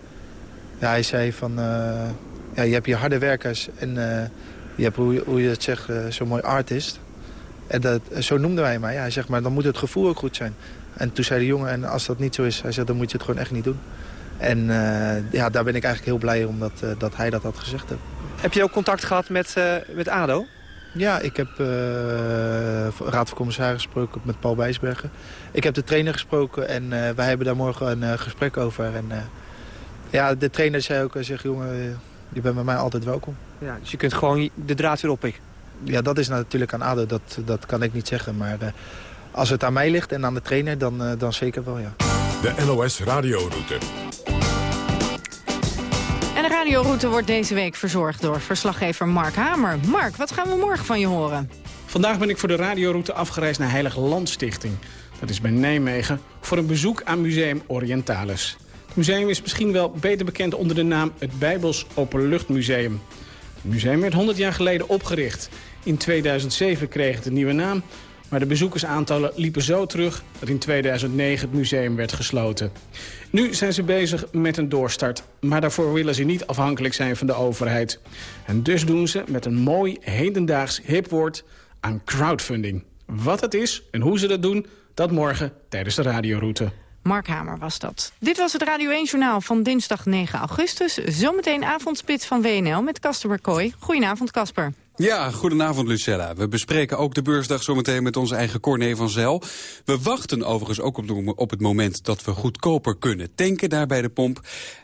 ja, hij zei van, ja, je hebt hier harde werkers en je hebt, hoe, hoe je het zegt, zo'n mooi artist. En dat, zo noemde hij mij. hij zegt, maar dan moet het gevoel ook goed zijn. En toen zei de jongen, en als dat niet zo is, hij zegt, dan moet je het gewoon echt niet doen. En ja, daar ben ik eigenlijk heel blij om dat, dat hij dat had gezegd. Heeft. Heb je ook contact gehad met, uh, met ADO? Ja, ik heb uh, Raad van Commissarissen gesproken met Paul Wijsbergen. Ik heb de trainer gesproken en uh, wij hebben daar morgen een gesprek over. En, ja, de trainer zei ook, zeg jongen, je bent bij mij altijd welkom. Ja, dus je kunt gewoon de draad weer oppikken? Ja, dat is natuurlijk aan ADO, dat, dat kan ik niet zeggen. Maar als het aan mij ligt en aan de trainer, dan, dan zeker wel, ja. De NOS Radioroute. Radioroute wordt deze week verzorgd door verslaggever Mark Hamer. Mark, wat gaan we morgen van je horen? Vandaag ben ik voor de radioroute afgereisd naar Heilig Landstichting. Dat is bij Nijmegen voor een bezoek aan Museum Orientalis. Het museum is misschien wel beter bekend onder de naam het Bijbels Openluchtmuseum. Het museum werd 100 jaar geleden opgericht. In 2007 kreeg het een nieuwe naam, maar de bezoekersaantallen liepen zo terug dat in 2009 het museum werd gesloten. Nu zijn ze bezig met een doorstart, maar daarvoor willen ze niet afhankelijk zijn van de overheid. En dus doen ze met een mooi hedendaags hip woord aan crowdfunding. Wat het is en hoe ze dat doen, dat morgen tijdens de radioroute. Mark Hamer was dat. Dit was het Radio 1-journaal van dinsdag 9 augustus. Zometeen avondspits van WNL met Casper McCoy. Goedenavond, Casper. Ja, goedenavond Lucella. We bespreken ook de beursdag zometeen met onze eigen Corné van Zel. We wachten overigens ook op, de, op, het moment dat we goedkoper kunnen tanken daar bij de pomp.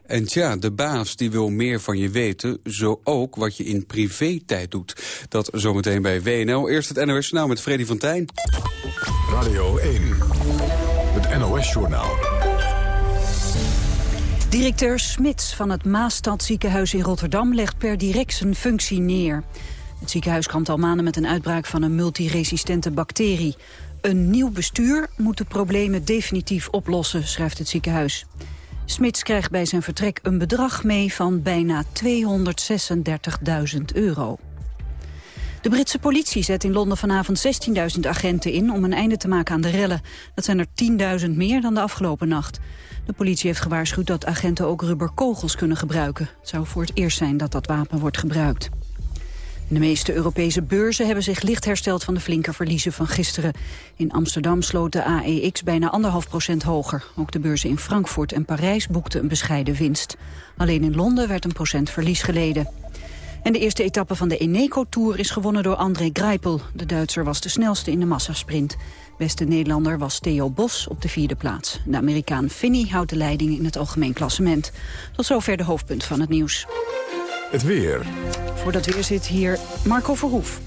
En tja, de baas die wil meer van je weten, zo ook wat je in privé-tijd doet. Dat zometeen bij WNL. Eerst het NOS nou met Freddy van Tijn. Radio 1, het NOS-journaal. Directeur Smits van het Maastadziekenhuis in Rotterdam legt per direct zijn functie neer. Het ziekenhuis kampt al maanden met een uitbraak van een multiresistente bacterie. Een nieuw bestuur moet de problemen definitief oplossen, schrijft het ziekenhuis. Smits krijgt bij zijn vertrek een bedrag mee van bijna 236.000 euro. De Britse politie zet in Londen vanavond 16.000 agenten in om een einde te maken aan de rellen. Dat zijn er 10.000 meer dan de afgelopen nacht. De politie heeft gewaarschuwd dat agenten ook rubberkogels kunnen gebruiken. Het zou voor het eerst zijn dat dat wapen wordt gebruikt. De meeste Europese beurzen hebben zich licht hersteld van de flinke verliezen van gisteren. In Amsterdam sloot de AEX bijna anderhalf procent hoger. Ook de beurzen in Frankfurt en Parijs boekten een bescheiden winst. Alleen in Londen werd een procent verlies geleden. En de eerste etappe van de Eneco Tour is gewonnen door André Greipel. De Duitser was de snelste in de massasprint. Beste Nederlander was Theo Bos op de vierde plaats. De Amerikaan Finney houdt de leiding in het algemeen klassement. Tot zover de hoofdpunt van het nieuws. Het weer. Voor dat weer zit hier Marco Verhoef.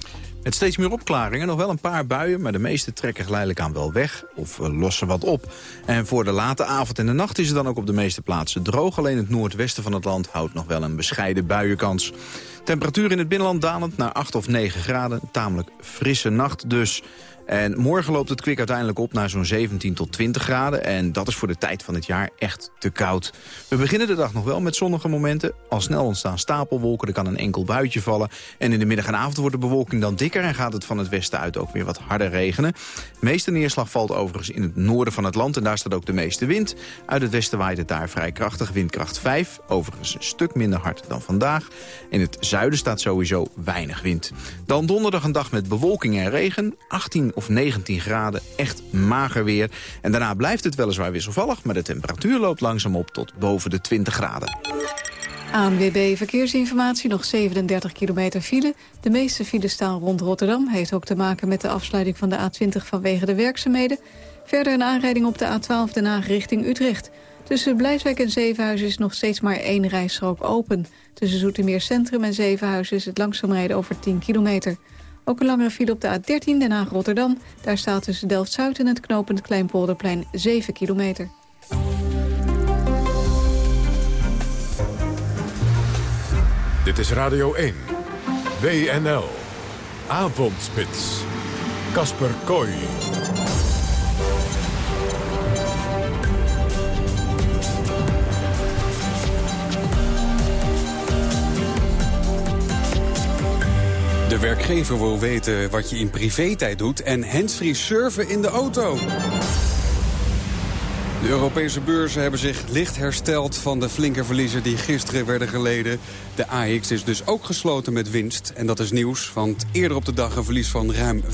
Met steeds meer opklaringen, nog wel een paar buien... maar de meeste trekken geleidelijk aan wel weg of eh, lossen wat op. En voor de late avond en de nacht is het dan ook op de meeste plaatsen droog. Alleen het noordwesten van het land houdt nog wel een bescheiden buienkans. Temperatuur in het binnenland dalend naar 8 of 9 graden. Tamelijk frisse nacht dus. En morgen loopt het kwik uiteindelijk op naar zo'n 17 tot 20 graden. En dat is voor de tijd van het jaar echt te koud. We beginnen de dag nog wel met zonnige momenten. Al snel ontstaan stapelwolken, er kan een enkel buitje vallen. En in de middag en avond wordt de bewolking dan dikker... en gaat het van het westen uit ook weer wat harder regenen. De meeste neerslag valt overigens in het noorden van het land... en daar staat ook de meeste wind. Uit het westen waait het daar vrij krachtig, windkracht 5. Overigens een stuk minder hard dan vandaag. In het zuiden staat sowieso weinig wind. Dan donderdag een dag met bewolking en regen. 18 of 19 graden, echt mager weer. En daarna blijft het weliswaar wisselvallig... maar de temperatuur loopt langzaam op tot boven de 20 graden. ANWB Verkeersinformatie, nog 37 kilometer file. De meeste files staan rond Rotterdam. Heeft ook te maken met de afsluiting van de A20 vanwege de werkzaamheden. Verder een aanrijding op de A12 Den Haag richting Utrecht. Tussen Blijswijk en Zevenhuizen is nog steeds maar één rijstrook open. Tussen Zoetermeer Centrum en Zevenhuizen is het langzaam rijden over 10 kilometer. Ook een langere file op de A13 Den Haag-Rotterdam. Daar staat tussen Delft-Zuid en het knooppunt Kleinpolderplein 7 kilometer. Dit is Radio 1. WNL. Avondspits. Kasper Kooi. De werkgever wil weten wat je in privé-tijd doet en handsfree surfen in de auto. De Europese beurzen hebben zich licht hersteld van de flinke verliezen die gisteren werden geleden. De AX is dus ook gesloten met winst. En dat is nieuws, want eerder op de dag een verlies van ruim 5%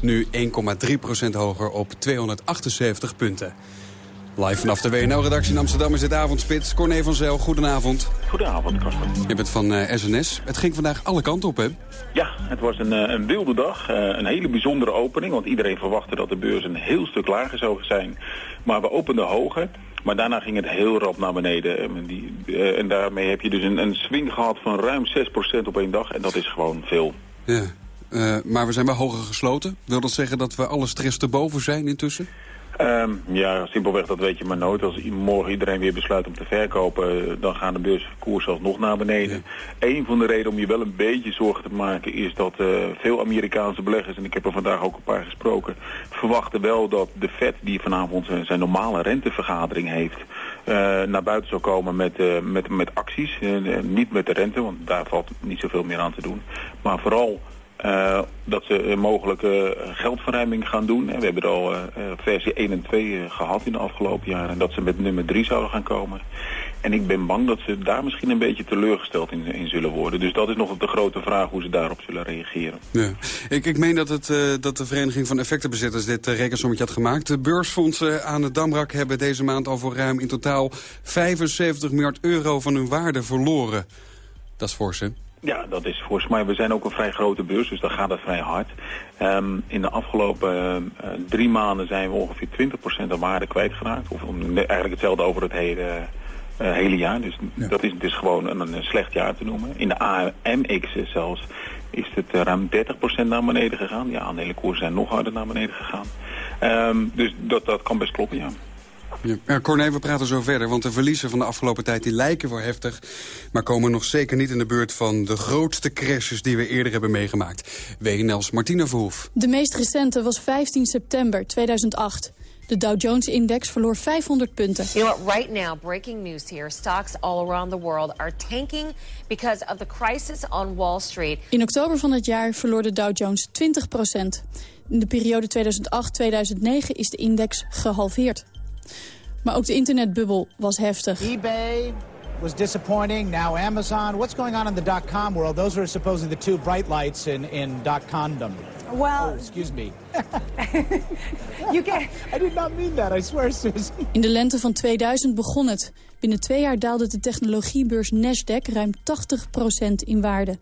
Nu 1,3% hoger op 278 punten. Live vanaf de WNL-redactie in Amsterdam is dit avondspits. Corné van Zel, goedenavond. Goedenavond, Kasper. Je bent van SNS. Eh, het ging vandaag alle kanten op, hè? Ja, het was een, uh, een wilde dag. Uh, een hele bijzondere opening. Want iedereen verwachtte dat de beurs een heel stuk lager zou zijn. Maar we openden hoger. Maar daarna ging het heel rap naar beneden. En, die, en daarmee heb je dus een, een swing gehad van ruim 6% op één dag. En dat is gewoon veel. Ja, maar we zijn wel hoger gesloten. Wil dat zeggen dat we alle stress te boven zijn intussen? Ehm, ja, simpelweg, dat weet je maar nooit. Als morgen iedereen weer besluit om te verkopen, dan gaan de beurskoersen alsnog naar beneden. Ja. Een van de redenen om je wel een beetje zorgen te maken is dat uh, veel Amerikaanse beleggers, en ik heb er vandaag ook een paar gesproken, verwachten wel dat de Fed, die vanavond zijn, zijn normale rentevergadering heeft, uh, naar buiten zal komen met, uh, met, met acties. niet met de rente, want daar valt niet zoveel meer aan te doen. Maar vooral uh, dat ze mogelijke geldverruiming gaan doen. We hebben er al uh, versie 1 en 2 gehad in de afgelopen jaren. En dat ze met nummer 3 zouden gaan komen. En ik ben bang dat ze daar misschien een beetje teleurgesteld in, in zullen worden. Dus dat is nog de grote vraag hoe ze daarop zullen reageren. Ja. Ik, ik meen dat, het, dat de Vereniging van Effectenbezitters dit rekensommetje had gemaakt. De beursfondsen aan het Damrak hebben deze maand al voor ruim in totaal 75 miljard euro van hun waarde verloren. Dat is fors, hè? Ja, dat is volgens mij. We zijn ook een vrij grote beurs, dus dan gaat het vrij hard. Um, in de afgelopen uh, drie maanden zijn we ongeveer 20% aan waarde kwijtgeraakt. Of eigenlijk hetzelfde over het hele, uh, hele jaar. Dus ja. dat is dus gewoon een, een, slecht jaar te noemen. In de AMX zelfs is het ruim 30% naar beneden gegaan. Ja, aandelenkoersen zijn nog harder naar beneden gegaan. Um, dus dat, dat kan best kloppen, ja. Ja, Corné, we praten zo verder, want de verliezen van de afgelopen tijd die lijken wel heftig, maar komen nog zeker niet in de buurt van de grootste crashes die we eerder hebben meegemaakt. WNL's Martina Verhoef. De meest recente was 15 september 2008. De Dow Jones-index verloor 500 punten. You know what, right now, breaking news here. Stocks all around the world are tanking because of the crisis on Wall Street. In oktober van het jaar verloor de Dow Jones 20 procent. In de periode 2008-2009 is de index gehalveerd. Maar ook de internetbubbel was heftig. eBay was disappointing. Now Amazon. What's going on in the dot-com world? Those are supposedly the two bright lights in, in dot-condom. Well... Oh, excuse me. you can... I did not mean that, I swear, Susan. In de lente van 2000 begon het. Binnen twee jaar daalde de technologiebeurs Nasdaq ruim 80% in waarde.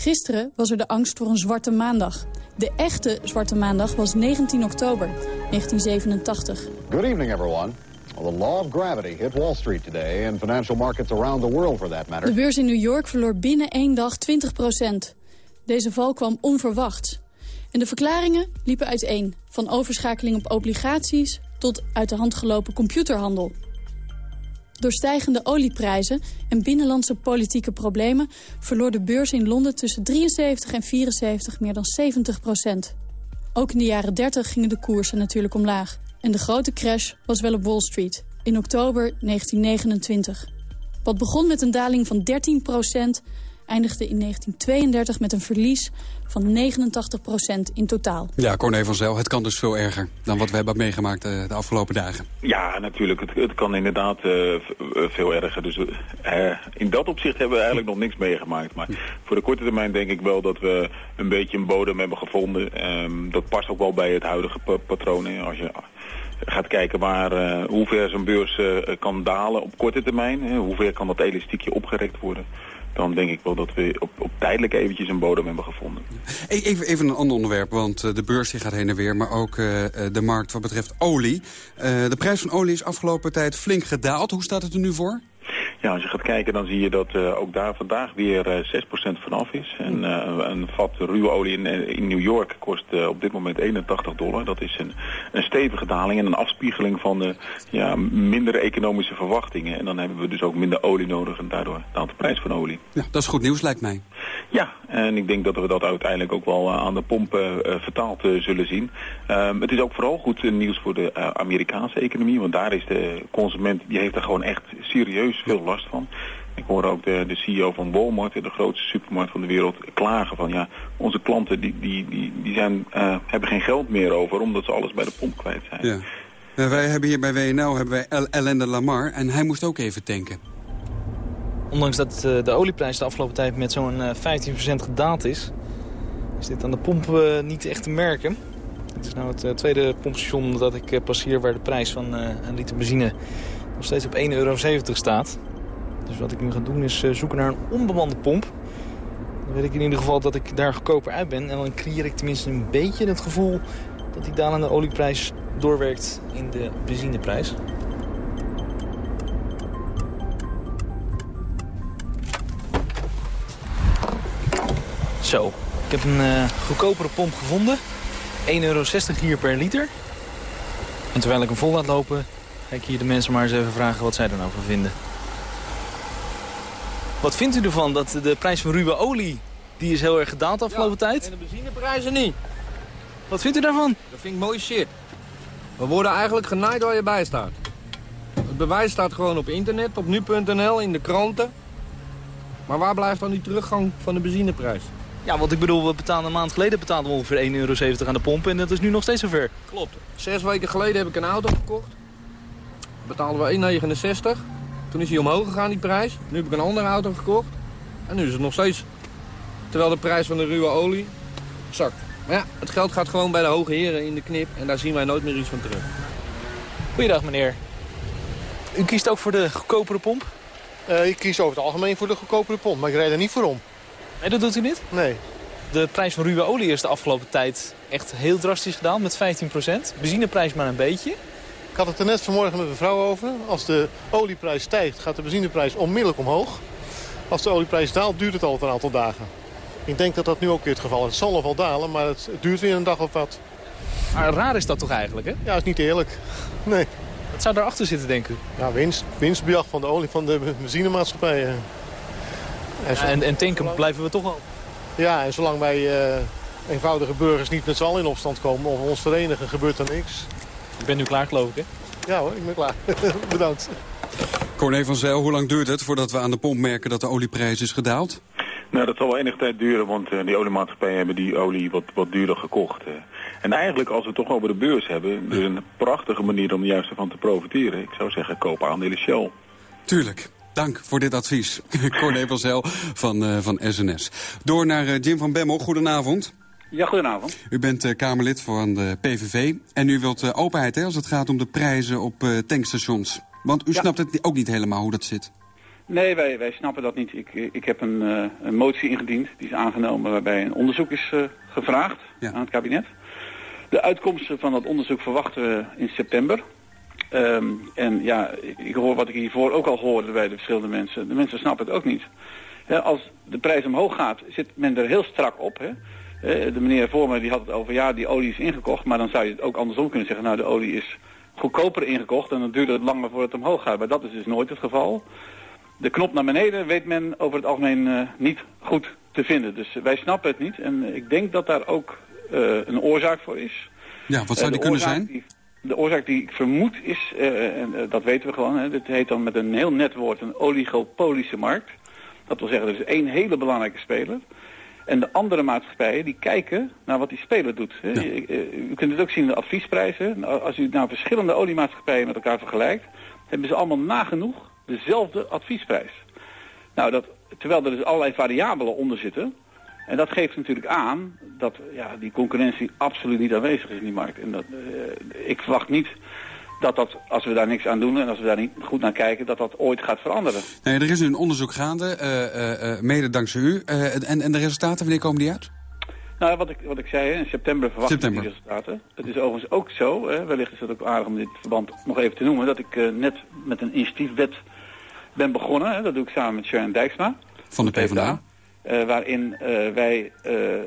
Gisteren was er de angst voor een zwarte maandag. De echte zwarte maandag was 19 oktober 1987. Good evening, everyone. Well, the law of gravity hit Wall Street today and financial markets around the world for that matter. De beurs in New York verloor binnen één dag 20% Deze val kwam onverwachts. En de verklaringen liepen uiteen. Van overschakeling op obligaties tot uit de hand gelopen computerhandel. Door stijgende olieprijzen en binnenlandse politieke problemen... verloor de beurs in Londen tussen 73 en 74 meer dan 70 procent. Ook in de jaren 30 gingen de koersen natuurlijk omlaag. En de grote crash was wel op Wall Street, in oktober 1929. Wat begon met een daling van 13 procent eindigde in 1932 met een verlies van 89% in totaal. Ja, Corné van Zel, het kan dus veel erger dan wat we hebben meegemaakt uh, de afgelopen dagen. Ja, natuurlijk. Het, het kan inderdaad uh, veel erger. Dus uh, in dat opzicht hebben we eigenlijk nog niks meegemaakt. Maar voor de korte termijn denk ik wel dat we een beetje een bodem hebben gevonden. Um, dat past ook wel bij het huidige patroon. Hè. Als je gaat kijken waar, uh, hoe ver zo'n beurs uh, kan dalen op korte termijn. Hè. Hoe ver kan dat elastiekje opgerekt worden dan denk ik wel dat we op, op tijdelijk eventjes een bodem hebben gevonden. Even, even een ander onderwerp, want de beurs gaat heen en weer... maar ook uh, de markt wat betreft olie. De prijs van olie is afgelopen tijd flink gedaald. Hoe staat het er nu voor? Ja, als je gaat kijken dan zie je dat uh, ook daar vandaag weer uh, 6% vanaf is. En uh, een vat ruwe olie in, in New York kost op dit moment 81 dollar. Dat is een, een stevige daling en een afspiegeling van de ja, mindere economische verwachtingen. En dan hebben we dus ook minder olie nodig en daardoor daalt de prijs van olie. Ja, dat is goed nieuws lijkt mij. Ja, en ik denk dat we dat uiteindelijk ook wel aan de pomp vertaald zullen zien. Um, het is ook vooral goed nieuws voor de Amerikaanse economie, want daar is de consument, die heeft er gewoon echt serieus veel last van. Ik hoor ook de, de CEO van Walmart, de grootste supermarkt van de wereld, klagen van ja, onze klanten die, die, die, die zijn, uh, hebben geen geld meer over omdat ze alles bij de pomp kwijt zijn. Ja. Uh, wij hebben hier bij WNL hebben wij El Ellende Lamar en hij moest ook even tanken. Ondanks dat uh, de olieprijs de afgelopen tijd met zo'n 15% gedaald is, is dit aan de pomp niet echt te merken. Het is nou het tweede pompstation dat ik passeer waar de prijs van een liter benzine nog steeds op 1,70 euro staat. Dus wat ik nu ga doen is zoeken naar een onbemande pomp. Dan weet ik in ieder geval dat ik daar goedkoper uit ben. En dan creëer ik tenminste een beetje het gevoel dat die dalende olieprijs doorwerkt in de benzineprijs. Zo, ik heb een uh, goedkopere pomp gevonden. 1,60 euro hier per liter. En terwijl ik hem vol laat lopen, ga ik hier de mensen maar eens even vragen wat zij er nou van vinden. Wat vindt u ervan dat de prijs van ruwe olie, die is heel erg gedaald de afgelopen tijd? En de benzineprijzen niet. Wat vindt u daarvan? Dat vind ik mooi shit. We worden eigenlijk genaaid waar je bij staat. Het bewijs staat gewoon op internet, op nu.nl, in de kranten. Maar waar blijft dan die teruggang van de benzineprijs? Ja, want ik bedoel, we betalen een maand geleden betaalden we ongeveer 1,70 euro aan de pomp en dat is nu nog steeds zover. Klopt. Zes weken geleden heb ik een auto gekocht. Betaalden we 1,69. Toen is hij omhoog gegaan, die prijs. Nu heb ik een andere auto gekocht. En nu is het nog steeds. Terwijl de prijs van de ruwe olie zakt. Maar ja, het geld gaat gewoon bij de hoge heren in de knip. En daar zien wij nooit meer iets van terug. Goeiedag meneer. U kiest ook voor de goedkopere pomp? Uh, ik kies over het algemeen voor de goedkopere pomp, maar ik rijd er niet voor om. Nee, dat doet u niet? Nee. De prijs van ruwe olie is de afgelopen tijd echt heel drastisch gedaan met 15% Benzineprijs maar een beetje. Ik had het er net vanmorgen met mijn vrouw over. Als de olieprijs stijgt, gaat de benzineprijs onmiddellijk omhoog. Als de olieprijs daalt, duurt het altijd een aantal dagen. Ik denk dat dat nu ook weer het geval is. Het zal nog wel dalen, maar het duurt weer een dag of wat. Maar raar is dat toch eigenlijk, hè? Ja, is niet eerlijk. Nee. Wat zou daarachter zitten, denk u? Ja, winst. Winstbejag van de olie van de benzinemaatschappijen. En, en, en tanken blijven we toch al. Ja, en zolang wij uh, eenvoudige burgers niet met z'n allen in opstand komen... of ons verenigen, gebeurt er niks. Ik ben nu klaar, geloof ik, hè? Ja hoor, ik ben klaar. Bedankt. Corné van Zijl, hoe lang duurt het voordat we aan de pomp merken dat de olieprijs is gedaald? Nou, dat zal wel enige tijd duren, want uh, die oliemaatschappijen hebben die olie wat, wat duurder gekocht. Uh. En eigenlijk, als we het toch over de beurs hebben, is een prachtige manier om juist ervan te profiteren. Ik zou zeggen, koop aandelen Shell. Tuurlijk. Dank voor dit advies. Corné van Zijl van, uh, van SNS. Door naar Jim van Bemmel. Goedenavond. Ja, goedenavond. U bent uh, Kamerlid van de PVV. En u wilt uh, openheid hè, als het gaat om de prijzen op uh, tankstations. Want u ja. snapt het ook niet helemaal hoe dat zit. Nee, wij, wij snappen dat niet. Ik, ik heb een, een motie ingediend. Die is aangenomen waarbij een onderzoek is gevraagd ja. aan het kabinet. De uitkomsten van dat onderzoek verwachten we in september. Um, en ja, ik hoor wat ik hiervoor ook al hoorde bij de verschillende mensen. De mensen snappen het ook niet. He, als de prijs omhoog gaat, zit men er heel strak op. Hè? De meneer voor me die had het over, ja, die olie is ingekocht. Maar dan zou je het ook andersom kunnen zeggen, nou, de olie is goedkoper ingekocht. En dan duurt het langer voordat het omhoog gaat. Maar dat is dus nooit het geval. De knop naar beneden weet men over het algemeen uh, niet goed te vinden. Dus wij snappen het niet. En ik denk dat daar ook uh, een oorzaak voor is. Ja, wat zou die kunnen zijn? Die, de oorzaak die ik vermoed is, en dat weten we gewoon, hè, dit heet dan met een heel net woord een oligopolische markt. Dat wil zeggen, er is één hele belangrijke speler. En de andere maatschappijen die kijken naar wat die speler doet. Ja. U, u kunt het ook zien in de adviesprijzen. Als u nou verschillende oliemaatschappijen met elkaar vergelijkt... hebben ze allemaal nagenoeg dezelfde adviesprijs. Nou, dat, terwijl er dus allerlei variabelen onder zitten... En dat geeft natuurlijk aan dat ja, die concurrentie absoluut niet aanwezig is in die markt. En dat, uh, ik verwacht niet dat dat, als we daar niks aan doen en als we daar niet goed naar kijken, dat dat ooit gaat veranderen. Nee, er is nu een onderzoek gaande, uh, uh, mede dankzij u. en, en de resultaten, wanneer komen die uit? Nou, wat ik, wat ik zei, in september verwachten we die resultaten. Het is overigens ook zo, hè, wellicht is het ook aardig om dit verband nog even te noemen, dat ik net met een initiatiefwet ben begonnen. Hè, dat doe ik samen met Sharon Dijksma. Van de PvdA. waarin wij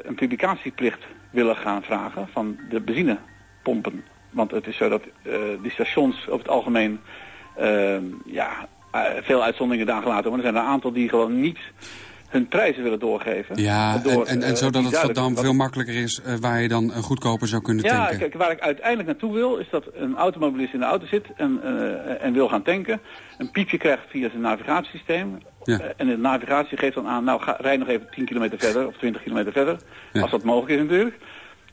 een publicatieplicht willen gaan vragen van de benzinepompen. Want het is zo dat uh, die stations over het algemeen uh, ja, uh, veel uitzonderingen dagen later. Maar er zijn een aantal die gewoon niet hun prijzen willen doorgeven. Ja, door, en, en, en zodat het dan veel makkelijker is waar je dan goedkoper zou kunnen tanken. Ja, kijk, waar ik uiteindelijk naartoe wil is dat een automobilist in de auto zit en, en wil gaan tanken. Een piepje krijgt via zijn navigatiesysteem. Ja. en de navigatie geeft dan aan, nou ga, rijd nog even 10 kilometer verder of 20 kilometer verder. Ja. Als dat mogelijk is natuurlijk.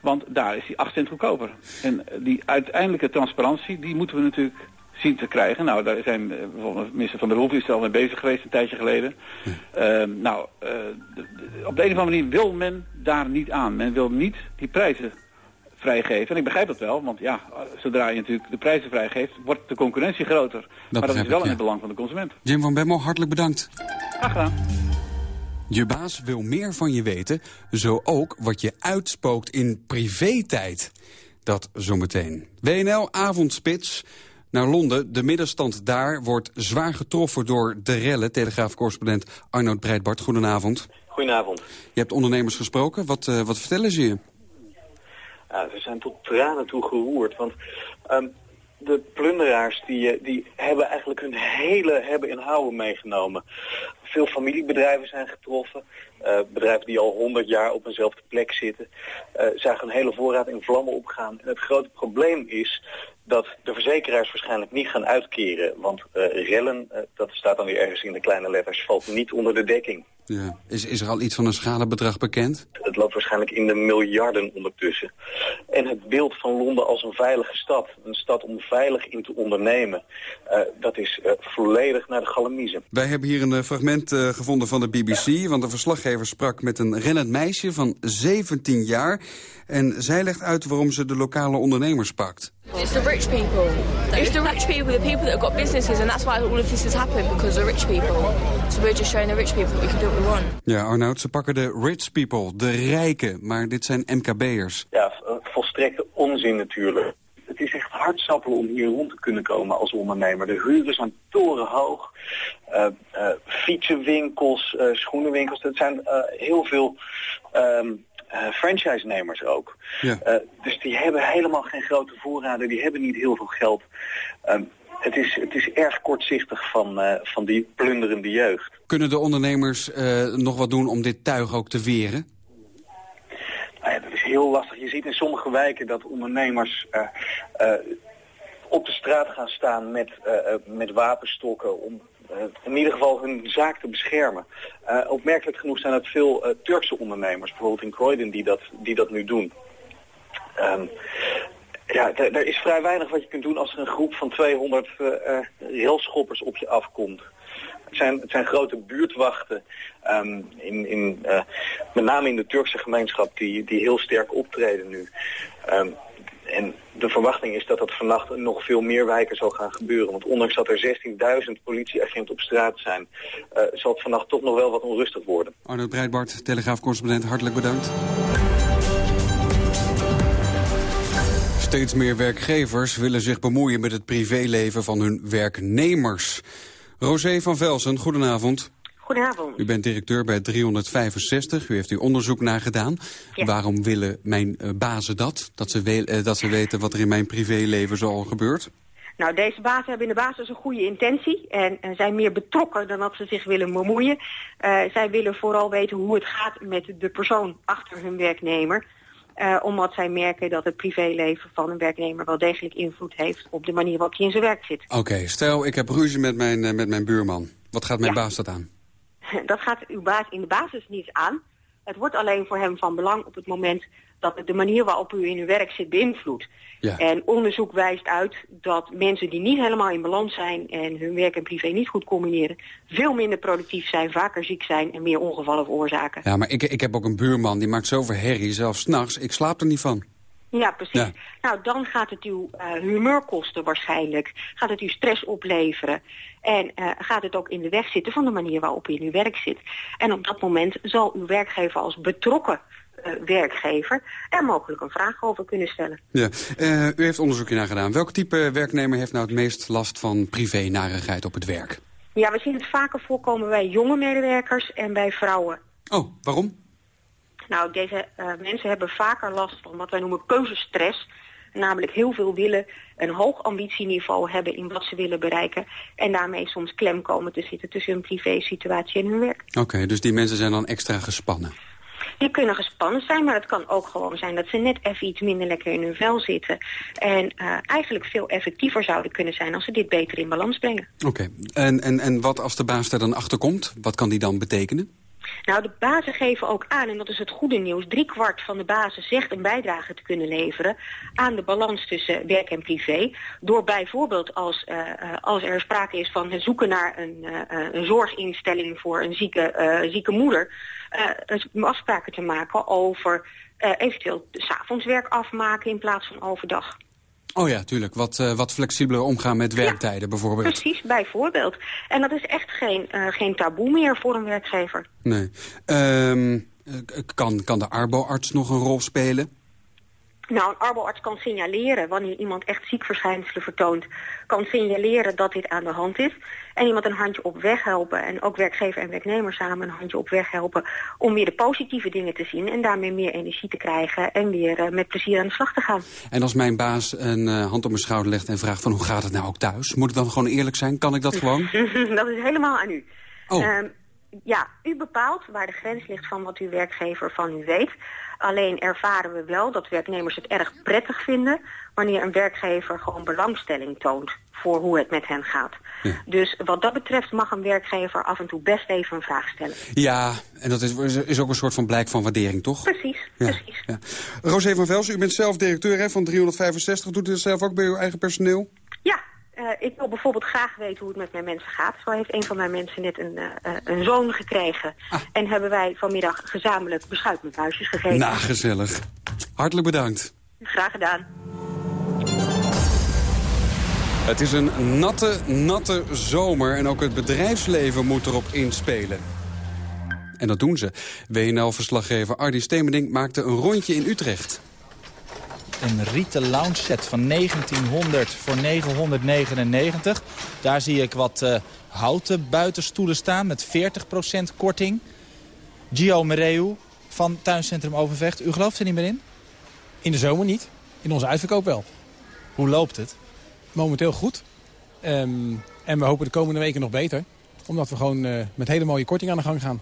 Want daar is die 8 cent goedkoper. En die uiteindelijke transparantie, die moeten we natuurlijk zien te krijgen. Nou, daar zijn bijvoorbeeld minister Van der Hoef is er al mee bezig geweest een tijdje geleden. Ja. Uh, nou, uh, de, op de een of andere manier wil men daar niet aan. Men wil niet die prijzen vrijgeven. En ik begrijp dat wel, want ja, zodra je natuurlijk de prijzen vrijgeeft, wordt de concurrentie groter. Dat maar dat is wel ik, ja. in het belang van de consument. Jim van Bemmel, hartelijk bedankt. Graag gedaan. Je baas wil meer van je weten, zo ook wat je uitspookt in privé-tijd. Dat zometeen. WNL Avondspits naar Londen. De middenstand daar wordt zwaar getroffen door de rellen. Telegraaf-correspondent Arnoud Breitbart, goedenavond. Goedenavond. Je hebt ondernemers gesproken. Wat, uh, wat vertellen ze je? Ja, ze zijn tot tranen toe geroerd. Want um, de plunderaars die, eh, die hebben eigenlijk hun hele hebben en houden meegenomen. Veel familiebedrijven zijn getroffen. Uh, bedrijven die al honderd jaar op eenzelfde plek zitten. Uh, zagen hun hele voorraad in vlammen opgaan. En het grote probleem is dat de verzekeraars waarschijnlijk niet gaan uitkeren. Want uh, rellen, dat staat dan weer ergens in de kleine letters, valt niet onder de dekking. Ja. Is, is er al iets van een schadebedrag bekend? Het loopt waarschijnlijk in de miljarden ondertussen. En het beeld van Londen als een veilige stad, een stad om veilig in te ondernemen, uh, dat is volledig naar de galamiezen. Wij hebben hier een fragment gevonden van de BBC, want de verslaggever sprak met een rennend meisje van 17 jaar. En zij legt uit waarom ze de lokale ondernemers pakt. It's the rich people. It's the rich people, the people that have got businesses, and that's why all of this has happened because the rich people. So we're just showing the rich people that we can do what we want. Ja, Arnoud, ze pakken de rich people, de rijken, maar dit zijn MKB'ers. Ja, volstrekte onzin natuurlijk. Het is echt hardsappelen om hier rond te kunnen komen als ondernemer. De huren zijn torenhoog. Uh, uh, fietsenwinkels, uh, schoenenwinkels, dat zijn heel veel... Um, uh, franchise-nemers ook. Ja. Uh, dus die hebben helemaal geen grote voorraden, die hebben niet heel veel geld. Um, het, is, het is erg kortzichtig van, uh, van die plunderende jeugd. Kunnen de ondernemers nog wat doen om dit tuig ook te weren? Nou ja, dat is heel lastig. Je ziet in sommige wijken dat ondernemers op de straat gaan staan met, met wapenstokken om in ieder geval hun zaak te beschermen. Uh, opmerkelijk genoeg zijn het veel uh, Turkse ondernemers, bijvoorbeeld in Croydon, die dat, die dat nu doen. Um, ja, er is vrij weinig wat je kunt doen als er een groep van 200 railschoppers op je afkomt. Het zijn, het zijn grote buurtwachten, um, in, in, met name in de Turkse gemeenschap, die, die heel sterk optreden nu. Um, en de verwachting is dat dat vannacht nog veel meer wijken zal gaan gebeuren. Want ondanks dat er 16.000 politieagenten op straat zijn... Uh, zal het vannacht toch nog wel wat onrustig worden. Arnold Breitbart, Telegraaf-correspondent, hartelijk bedankt. Steeds meer werkgevers willen zich bemoeien met het privéleven van hun werknemers. Rosé van Velsen, goedenavond. Goedenavond. U bent directeur bij 365. U heeft hier onderzoek naar gedaan. Ja. Waarom willen mijn uh, bazen dat? Dat ze, we uh, dat ze weten wat er in mijn privéleven zoal gebeurt? Nou, deze bazen hebben in de basis een goede intentie en, en zijn meer betrokken dan dat ze zich willen bemoeien. Uh, zij willen vooral weten hoe het gaat met de persoon achter hun werknemer. Uh, omdat zij merken dat het privéleven van een werknemer wel degelijk invloed heeft op de manier waarop hij in zijn werk zit. Oké, okay, stel ik heb ruzie met mijn, uh, met mijn buurman. Wat gaat mijn ja. baas dat aan? Dat gaat uw baas in de basis niet aan. Het wordt alleen voor hem van belang op het moment dat het de manier waarop u in uw werk zit beïnvloedt. Ja. En onderzoek wijst uit dat mensen die niet helemaal in balans zijn en hun werk en privé niet goed combineren, veel minder productief zijn, vaker ziek zijn en meer ongevallen veroorzaken. Ja, maar ik, ik heb ook een buurman die maakt zoveel herrie, zelfs s'nachts. Ik slaap er niet van. Ja, precies. Ja. Nou, dan gaat het uw uh, humeur kosten waarschijnlijk. Gaat het u stress opleveren. En uh, gaat het ook in de weg zitten van de manier waarop u in uw werk zit. En op dat moment zal uw werkgever als betrokken uh, werkgever er mogelijk een vraag over kunnen stellen. Ja. U heeft onderzoekje naar gedaan. Welk type werknemer heeft nou het meest last van privé-narigheid op het werk? Ja, we zien het vaker voorkomen bij jonge medewerkers en bij vrouwen. Oh, waarom? Nou, deze uh, mensen hebben vaker last van wat wij noemen keuzestress. Namelijk heel veel willen, een hoog ambitieniveau hebben in wat ze willen bereiken. En daarmee soms klem komen te zitten tussen hun privé-situatie en hun werk. Oké, okay, dus die mensen zijn dan extra gespannen? Die kunnen gespannen zijn, maar het kan ook gewoon zijn dat ze net even iets minder lekker in hun vel zitten. En uh, eigenlijk veel effectiever zouden kunnen zijn als ze dit beter in balans brengen. Oké, okay. en, en, en wat als de baas er dan achter komt? Wat kan die dan betekenen? Nou, de bazen geven ook aan, en dat is het goede nieuws... drie kwart van de bazen zegt een bijdrage te kunnen leveren... aan de balans tussen werk en privé. Door bijvoorbeeld als, uh, als er sprake is van het zoeken naar een, uh, een zorginstelling... voor een zieke, zieke moeder... afspraken te maken over eventueel s'avondswerk afmaken in plaats van overdag. Oh ja, tuurlijk. Wat, uh, wat flexibeler omgaan met werktijden ja, bijvoorbeeld. Precies, bijvoorbeeld. En dat is echt geen, uh, geen taboe meer voor een werkgever. Nee. Um, kan, kan de arboarts nog een rol spelen? Nou, een arboarts kan signaleren wanneer iemand echt ziekverschijnselen vertoont, kan signaleren dat dit aan de hand is. En iemand een handje op weg helpen en ook werkgever en werknemer samen een handje op weg helpen om weer de positieve dingen te zien en daarmee meer energie te krijgen en weer uh, met plezier aan de slag te gaan. En als mijn baas een uh, hand op mijn schouder legt en vraagt van hoe gaat het nou ook thuis, moet ik dan gewoon eerlijk zijn? Kan ik dat gewoon? dat is helemaal aan u. Oh. Uh, ja, u bepaalt waar de grens ligt van wat uw werkgever van u weet. Alleen ervaren we wel dat werknemers het erg prettig vinden... wanneer een werkgever gewoon belangstelling toont voor hoe het met hen gaat. Ja. Dus wat dat betreft mag een werkgever af en toe best even een vraag stellen. Ja, en dat is, is ook een soort van blijk van waardering, toch? Precies, Ja. precies. Ja. Rosé van Velsen, u bent zelf directeur hè, van 365. Doet u dat zelf ook bij uw eigen personeel? Ja, eh, ik wil bijvoorbeeld graag weten hoe het met mijn mensen gaat. Zo heeft een van mijn mensen net een, eh, een zoon gekregen. En hebben wij vanmiddag gezamenlijk beschuit met muisjes gegeven. Nou, gezellig. Hartelijk bedankt. Graag gedaan. Het is een natte, natte zomer en ook het bedrijfsleven moet erop inspelen. En dat doen ze. WNL-verslaggever Ardi Stemending maakte een rondje in Utrecht. Een rieten lounge set van 1900 voor 999. Daar zie ik wat eh, houten buitenstoelen staan met 40% korting. Gio Mereu van Tuincentrum Overvecht. U gelooft er niet meer in? In de zomer niet. In onze uitverkoop wel. Hoe loopt het? Momenteel goed. Ehm, en we hopen de komende weken nog beter. Omdat we gewoon eh, met hele mooie korting aan de gang gaan.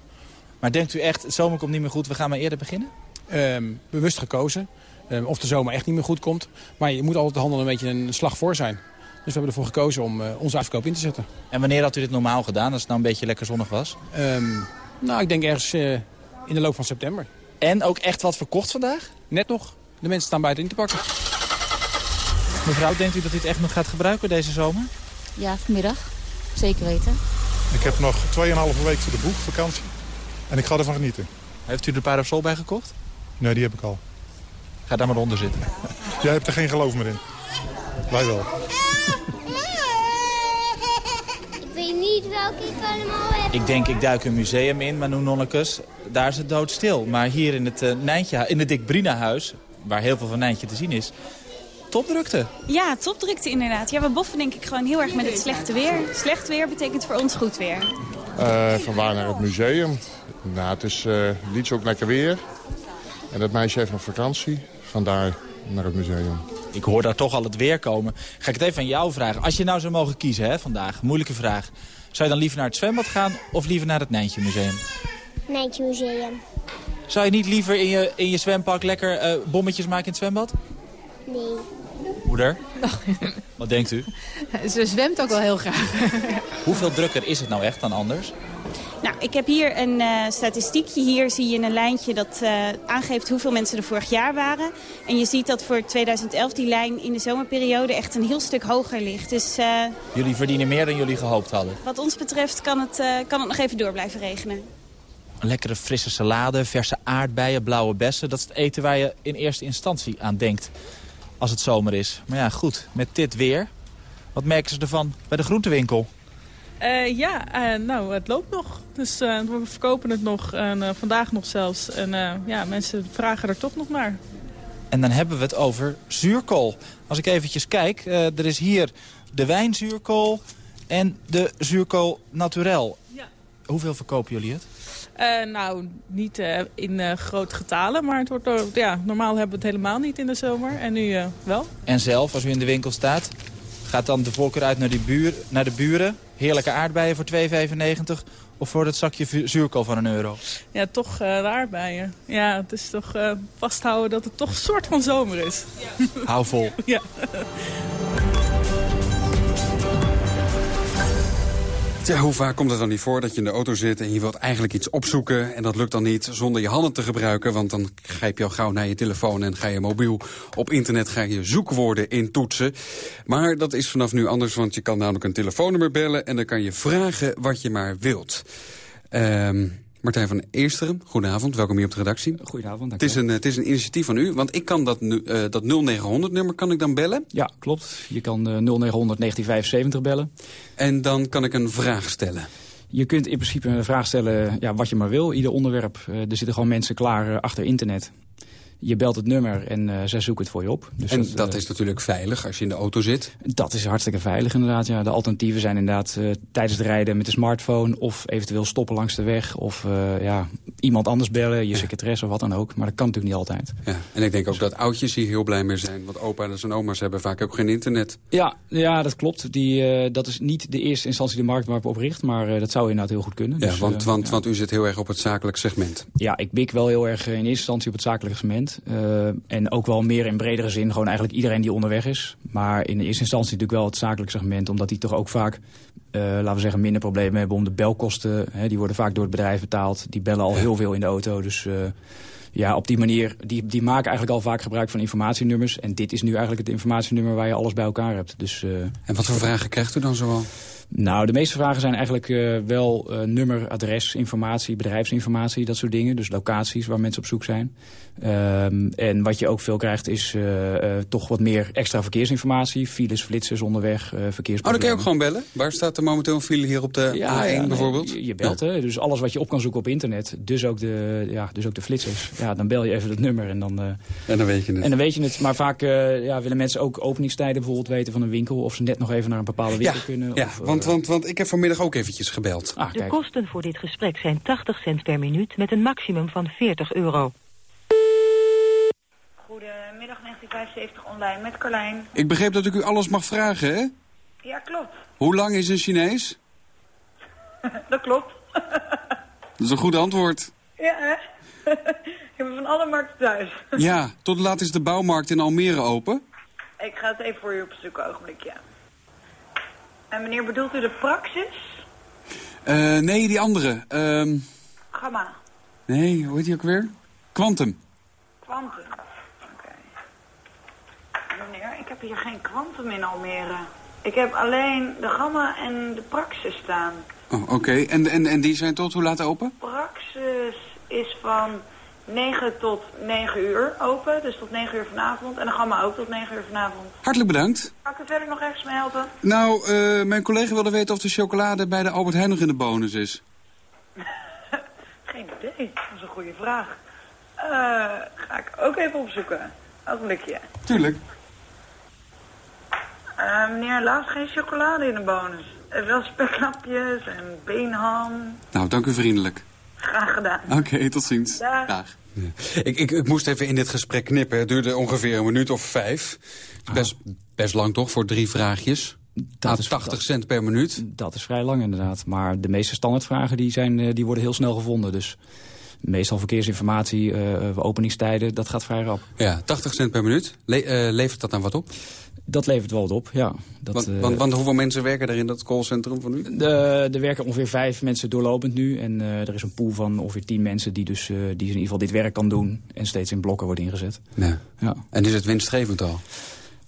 Maar denkt u echt, zomer komt niet meer goed, we gaan maar eerder beginnen? Ehm, bewust gekozen. Ehm, of de zomer echt niet meer goed komt. Maar je moet altijd de handel een beetje een slag voor zijn. Dus we hebben ervoor gekozen om eh, onze uitverkoop in te zetten. En wanneer had u dit normaal gedaan, als het nou een beetje lekker zonnig was? Ehm, nou, ik denk ergens eh, in de loop van september. En ook echt wat verkocht vandaag? Net nog. De mensen staan buiten in te pakken. Mevrouw, denkt u dat u het echt nog gaat gebruiken deze zomer? Ja, vanmiddag. Zeker weten. Ik heb nog 2,5 week voor de boeg, vakantie. En ik ga ervan genieten. Heeft u er parasol bij gekocht? Nee, die heb ik al. Ga daar maar onder zitten. Jij hebt er geen geloof meer in. Wij wel. Ik weet niet welke ik allemaal heb. Ik denk, ik duik een museum in, Manu Nonnekes. Daar is het doodstil. Maar hier in het, uh, Nijntje, in het Dick Brina huis, waar heel veel van Nijntje te zien is... Topdrukte. Ja, topdrukte inderdaad. Ja, we boffen denk ik gewoon heel erg met het slechte weer. Slecht weer betekent voor ons goed weer. Uh, van waar naar het museum? Nou, het is uh, liefst ook lekker weer. En dat meisje heeft nog vakantie. Vandaar naar het museum. Ik hoor daar toch al het weer komen. Ga ik het even aan jou vragen. Als je nou zou mogen kiezen hè, vandaag, moeilijke vraag. Zou je dan liever naar het zwembad gaan of liever naar het Nijntje Museum? Nijntje Museum. Zou je niet liever in je, in je zwempak lekker uh, bommetjes maken in het zwembad? Nee. Moeder? Wat denkt u? Ze zwemt ook wel heel graag. Hoeveel drukker is het nou echt dan anders? Nou, ik heb hier een uh, statistiekje. Hier zie je een lijntje dat uh, aangeeft hoeveel mensen er vorig jaar waren. En je ziet dat voor 2011 die lijn in de zomerperiode echt een heel stuk hoger ligt. Dus, uh, jullie verdienen meer dan jullie gehoopt hadden? Wat ons betreft kan het, kan het nog even door blijven regenen. Een lekkere frisse salade, verse aardbeien, blauwe bessen. Dat is het eten waar je in eerste instantie aan denkt als het zomer is. Maar ja, goed, met dit weer. Wat merken ze ervan bij de groentewinkel? Uh, ja, uh, nou, het loopt nog. Dus uh, we verkopen het nog, en vandaag nog zelfs. En ja, mensen vragen er toch nog naar. En dan hebben we het over zuurkool. Als ik eventjes kijk, er is hier de wijnzuurkool en de zuurkool naturel. Ja. Hoeveel verkopen jullie het? nou, niet in grote getalen, maar het wordt, ja, normaal hebben we het helemaal niet in de zomer. En nu wel. En zelf, als u in de winkel staat, gaat dan de voorkeur uit naar, die buur, naar de buren? Heerlijke aardbeien voor 2,95 of voor dat zakje zuurkool van een euro? Ja, toch uh, de aardbeien. Ja, het is toch uh, vasthouden dat het toch een soort van zomer is. Ja. Hou vol. Ja. Tja, hoe vaak komt het dan niet voor dat je in de auto zit en je wilt eigenlijk iets opzoeken en dat lukt dan niet zonder je handen te gebruiken, want dan grijp je al gauw naar je telefoon en ga je mobiel op internet ga je zoekwoorden intoetsen. Maar dat is vanaf nu anders, want je kan namelijk een telefoonnummer bellen en dan kan je vragen wat je maar wilt. Um, Martijn van Eersteren, goedenavond, welkom hier op de redactie. Goedenavond, het is, een, het is een initiatief van u, want ik kan dat, uh, dat 0900-nummer kan ik dan bellen? Ja, klopt. Je kan uh, 0900 1975 bellen. En dan kan ik een vraag stellen? Je kunt in principe een vraag stellen ja, wat je maar wil, ieder onderwerp. Uh, er zitten gewoon mensen klaar achter internet. Je belt het nummer en uh, zij zoeken het voor je op. Dus en dat, dat uh, is natuurlijk veilig als je in de auto zit? Dat is hartstikke veilig inderdaad. Ja. De alternatieven zijn inderdaad uh, tijdens het rijden met de smartphone... of eventueel stoppen langs de weg of ja, iemand anders bellen, je secretaresse of wat dan ook. Maar dat kan natuurlijk niet altijd. Ja. En ik denk ook dat oudjes hier heel blij mee zijn. Want opa's en oma's hebben vaak ook geen internet. Ja, ja dat klopt. Die, dat is niet de eerste instantie de markt waarop op richt. Maar dat zou inderdaad heel goed kunnen. Ja, dus, want, want, ja. want u zit heel erg op het zakelijk segment. Ja, ik bik wel heel erg in eerste instantie op het zakelijke segment. Uh, en ook wel meer in bredere zin, gewoon eigenlijk iedereen die onderweg is. Maar in de eerste instantie natuurlijk wel het zakelijk segment, omdat die toch ook vaak, uh, laten we zeggen, minder problemen hebben om de belkosten. Hè, die worden vaak door het bedrijf betaald. Die bellen al heel veel in de auto, dus... Uh, ja, op die manier, die, die maken eigenlijk al vaak gebruik van informatienummers. En dit is nu eigenlijk het informatienummer waar je alles bij elkaar hebt. Dus, en wat voor vragen krijgt u dan zoal? Nou, de meeste vragen zijn eigenlijk uh, wel uh, nummer, adres, informatie, bedrijfsinformatie, dat soort dingen. Dus locaties waar mensen op zoek zijn. Um, en wat je ook veel krijgt is uh, toch wat meer extra verkeersinformatie. Files, flitsers onderweg, verkeersproblemen. Oh, dan kan je ook gewoon bellen? Waar staat er momenteel een file hier op de ja, A1 ja, bijvoorbeeld? Je, je belt, hè. Dus alles wat je op kan zoeken op internet, dus ook de, ja, dus ook de flitsers. Ja, dan bel je even het nummer en dan... en dan weet je het. En dan weet je het. Maar vaak ja, willen mensen ook openingstijden bijvoorbeeld weten van een winkel. Of ze net nog even naar een bepaalde winkel kunnen. Ja, of, want, want, want ik heb vanmiddag ook eventjes gebeld. Ah, de kosten voor dit gesprek zijn 80 cent per minuut met een maximum van 40 euro. Goedemiddag 1975 online met Carlijn. Ik begreep dat ik u alles mag vragen, hè? Ja, klopt. Hoe lang is een Chinees? dat klopt. dat is een goed antwoord. Ja, hè? Ik heb van alle markten thuis. ja, tot laat is de bouwmarkt in Almere open? Ik ga het even voor u opzoeken, ogenblikje. En meneer, bedoelt u de Praxis? Uh, nee, die andere. Um... Gamma. Nee, hoe heet die ook weer? Quantum. Quantum. Oké. Okay. Meneer, ik heb hier geen Quantum in Almere. Ik heb alleen de Gamma en de Praxis staan. Oh, oké. Okay. En, en, en die zijn tot hoe laat open? Praxis is van 9 tot 9 uur open, dus tot 9 uur vanavond. En de Gamma ook tot 9 uur vanavond. Hartelijk bedankt. Kan ik er verder nog ergens mee helpen? Nou, uh, mijn collega wilde weten of de chocolade bij de Albert Heijn nog in de bonus is. Geen idee, dat is een goede vraag. Uh, ga ik ook even opzoeken. Ogenblikje. Tuurlijk. Uh, meneer, helaas geen chocolade in de bonus. Er wel speklapjes en beenham. Nou, dank u vriendelijk. Graag gedaan. Oké, okay, tot ziens. Dag. Dag. Ja. Ik, ik, ik moest even in dit gesprek knippen. Het duurde ongeveer een minuut of vijf. Best, best lang toch, voor drie vraagjes? Dat is 80 cent per minuut? Dat is vrij lang inderdaad. Maar de meeste standaardvragen die zijn, die worden heel snel gevonden. Dus meestal verkeersinformatie, uh, openingstijden, dat gaat vrij rap. Ja, 80 cent per minuut. Le uh, levert dat dan wat op? Dat levert wel wat op, ja. Dat, want, uh, want, want, hoeveel mensen werken er in dat callcentrum van u? De, er werken ongeveer vijf mensen doorlopend nu. En uh, er is een pool van ongeveer tien mensen die, dus, uh, die in ieder geval dit werk kan doen. En steeds in blokken wordt ingezet. Ja. ja. En is het winstgevend al?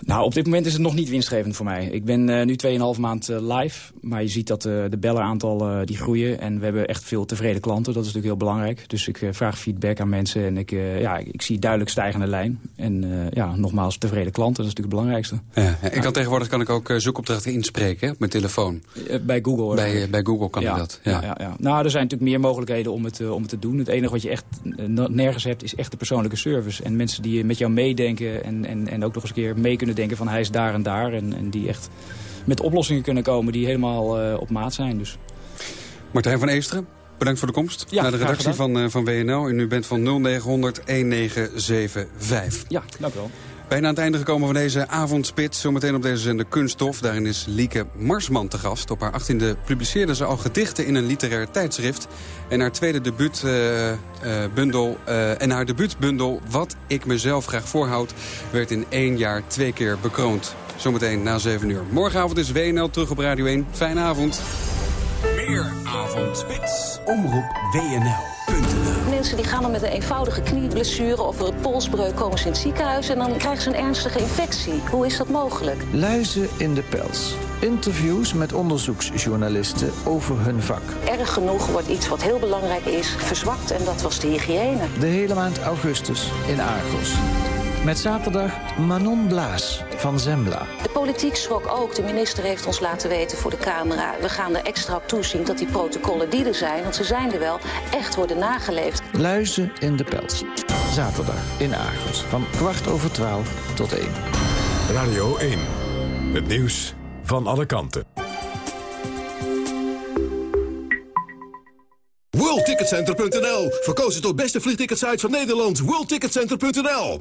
Nou, op dit moment is het nog niet winstgevend voor mij. Ik ben uh, nu 2,5 maand uh, live. Maar je ziet dat uh, de belleraantallen die groeien. En we hebben echt veel tevreden klanten. Dat is natuurlijk heel belangrijk. Dus ik vraag feedback aan mensen. En ik, ja, ik zie duidelijk stijgende lijn. En ja, nogmaals, tevreden klanten. Dat is natuurlijk het belangrijkste. Ja, ik kan tegenwoordig kan ik ook zoekopdrachten inspreken hè, op mijn telefoon. bij Google. Bij, bij Google kan ja, ik dat. Ja. Ja, ja, Nou, er zijn natuurlijk meer mogelijkheden om het, om het te doen. Het enige wat je echt nergens hebt, is echt de persoonlijke service. En mensen die met jou meedenken. En, en, en ook nog eens een keer mee kunnen denken van hij is daar en daar. En, en die echt met oplossingen kunnen komen die helemaal uh, op maat zijn. Dus. Martijn van Eesteren, bedankt voor de komst ja, naar de redactie van, uh, van WNL. En u bent van 0900 1975. Ja, dank u wel. Bijna aan het einde gekomen van deze avondspits. Zometeen op deze zender Kunststof. Daarin is Lieke Marsman te gast. Op haar achttiende publiceerde ze al gedichten in een literair tijdschrift. En haar tweede debuutbundel uh, uh, uh, en haar debuutbundel Wat ik mezelf graag voorhoud... werd in één jaar twee keer bekroond. Zometeen na 7 uur. Morgenavond is WNL terug op Radio 1. Fijne avond. Meer avondspits. Omroep WNL. Mensen die gaan dan met een eenvoudige knieblessure of een polsbreuk komen ze in het ziekenhuis en dan krijgen ze een ernstige infectie. Hoe is dat mogelijk? Luizen in de pels. Interviews met onderzoeksjournalisten over hun vak. Erg genoeg wordt iets wat heel belangrijk is verzwakt en dat was de hygiëne. De hele maand augustus in Argos. Met zaterdag Manon Blaas van Zembla. politiek schrok ook. De minister heeft ons laten weten voor de camera... we gaan er extra op toezien dat die protocollen die er zijn... want ze zijn er wel, echt worden nageleefd. Luizen in de pels. Zaterdag in Argos. Van kwart over twaalf tot één. Radio 1. Het nieuws van alle kanten. WorldTicketCenter.nl Verkozen tot beste vliegticketsite van Nederland. WorldTicketCenter.nl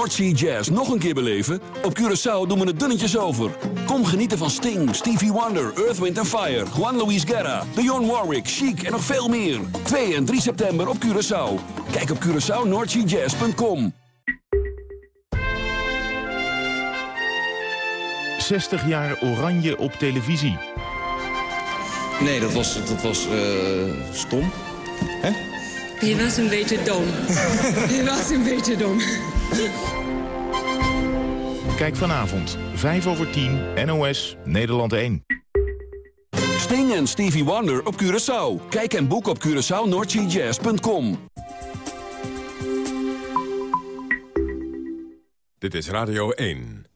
Noordsea Jazz nog een keer beleven? Op Curaçao doen we het dunnetjes over. Kom genieten van Sting, Stevie Wonder, Earth, Wind Fire... Juan Luis Guerra, Dionne Warwick, Chic en nog veel meer. 2 en 3 september op Curaçao. Kijk op CuraçaoNoordseaJazz.com 60 jaar oranje op televisie. Nee, dat was, dat was uh, stom. Hè? Je was een beetje dom. Je was een beetje dom. Kijk vanavond, 5 over 10, NOS, Nederland 1. Sting en Stevie Wonder op Curaçao. Kijk en boek op CuraçaoNordGJazz.com. Dit is Radio 1.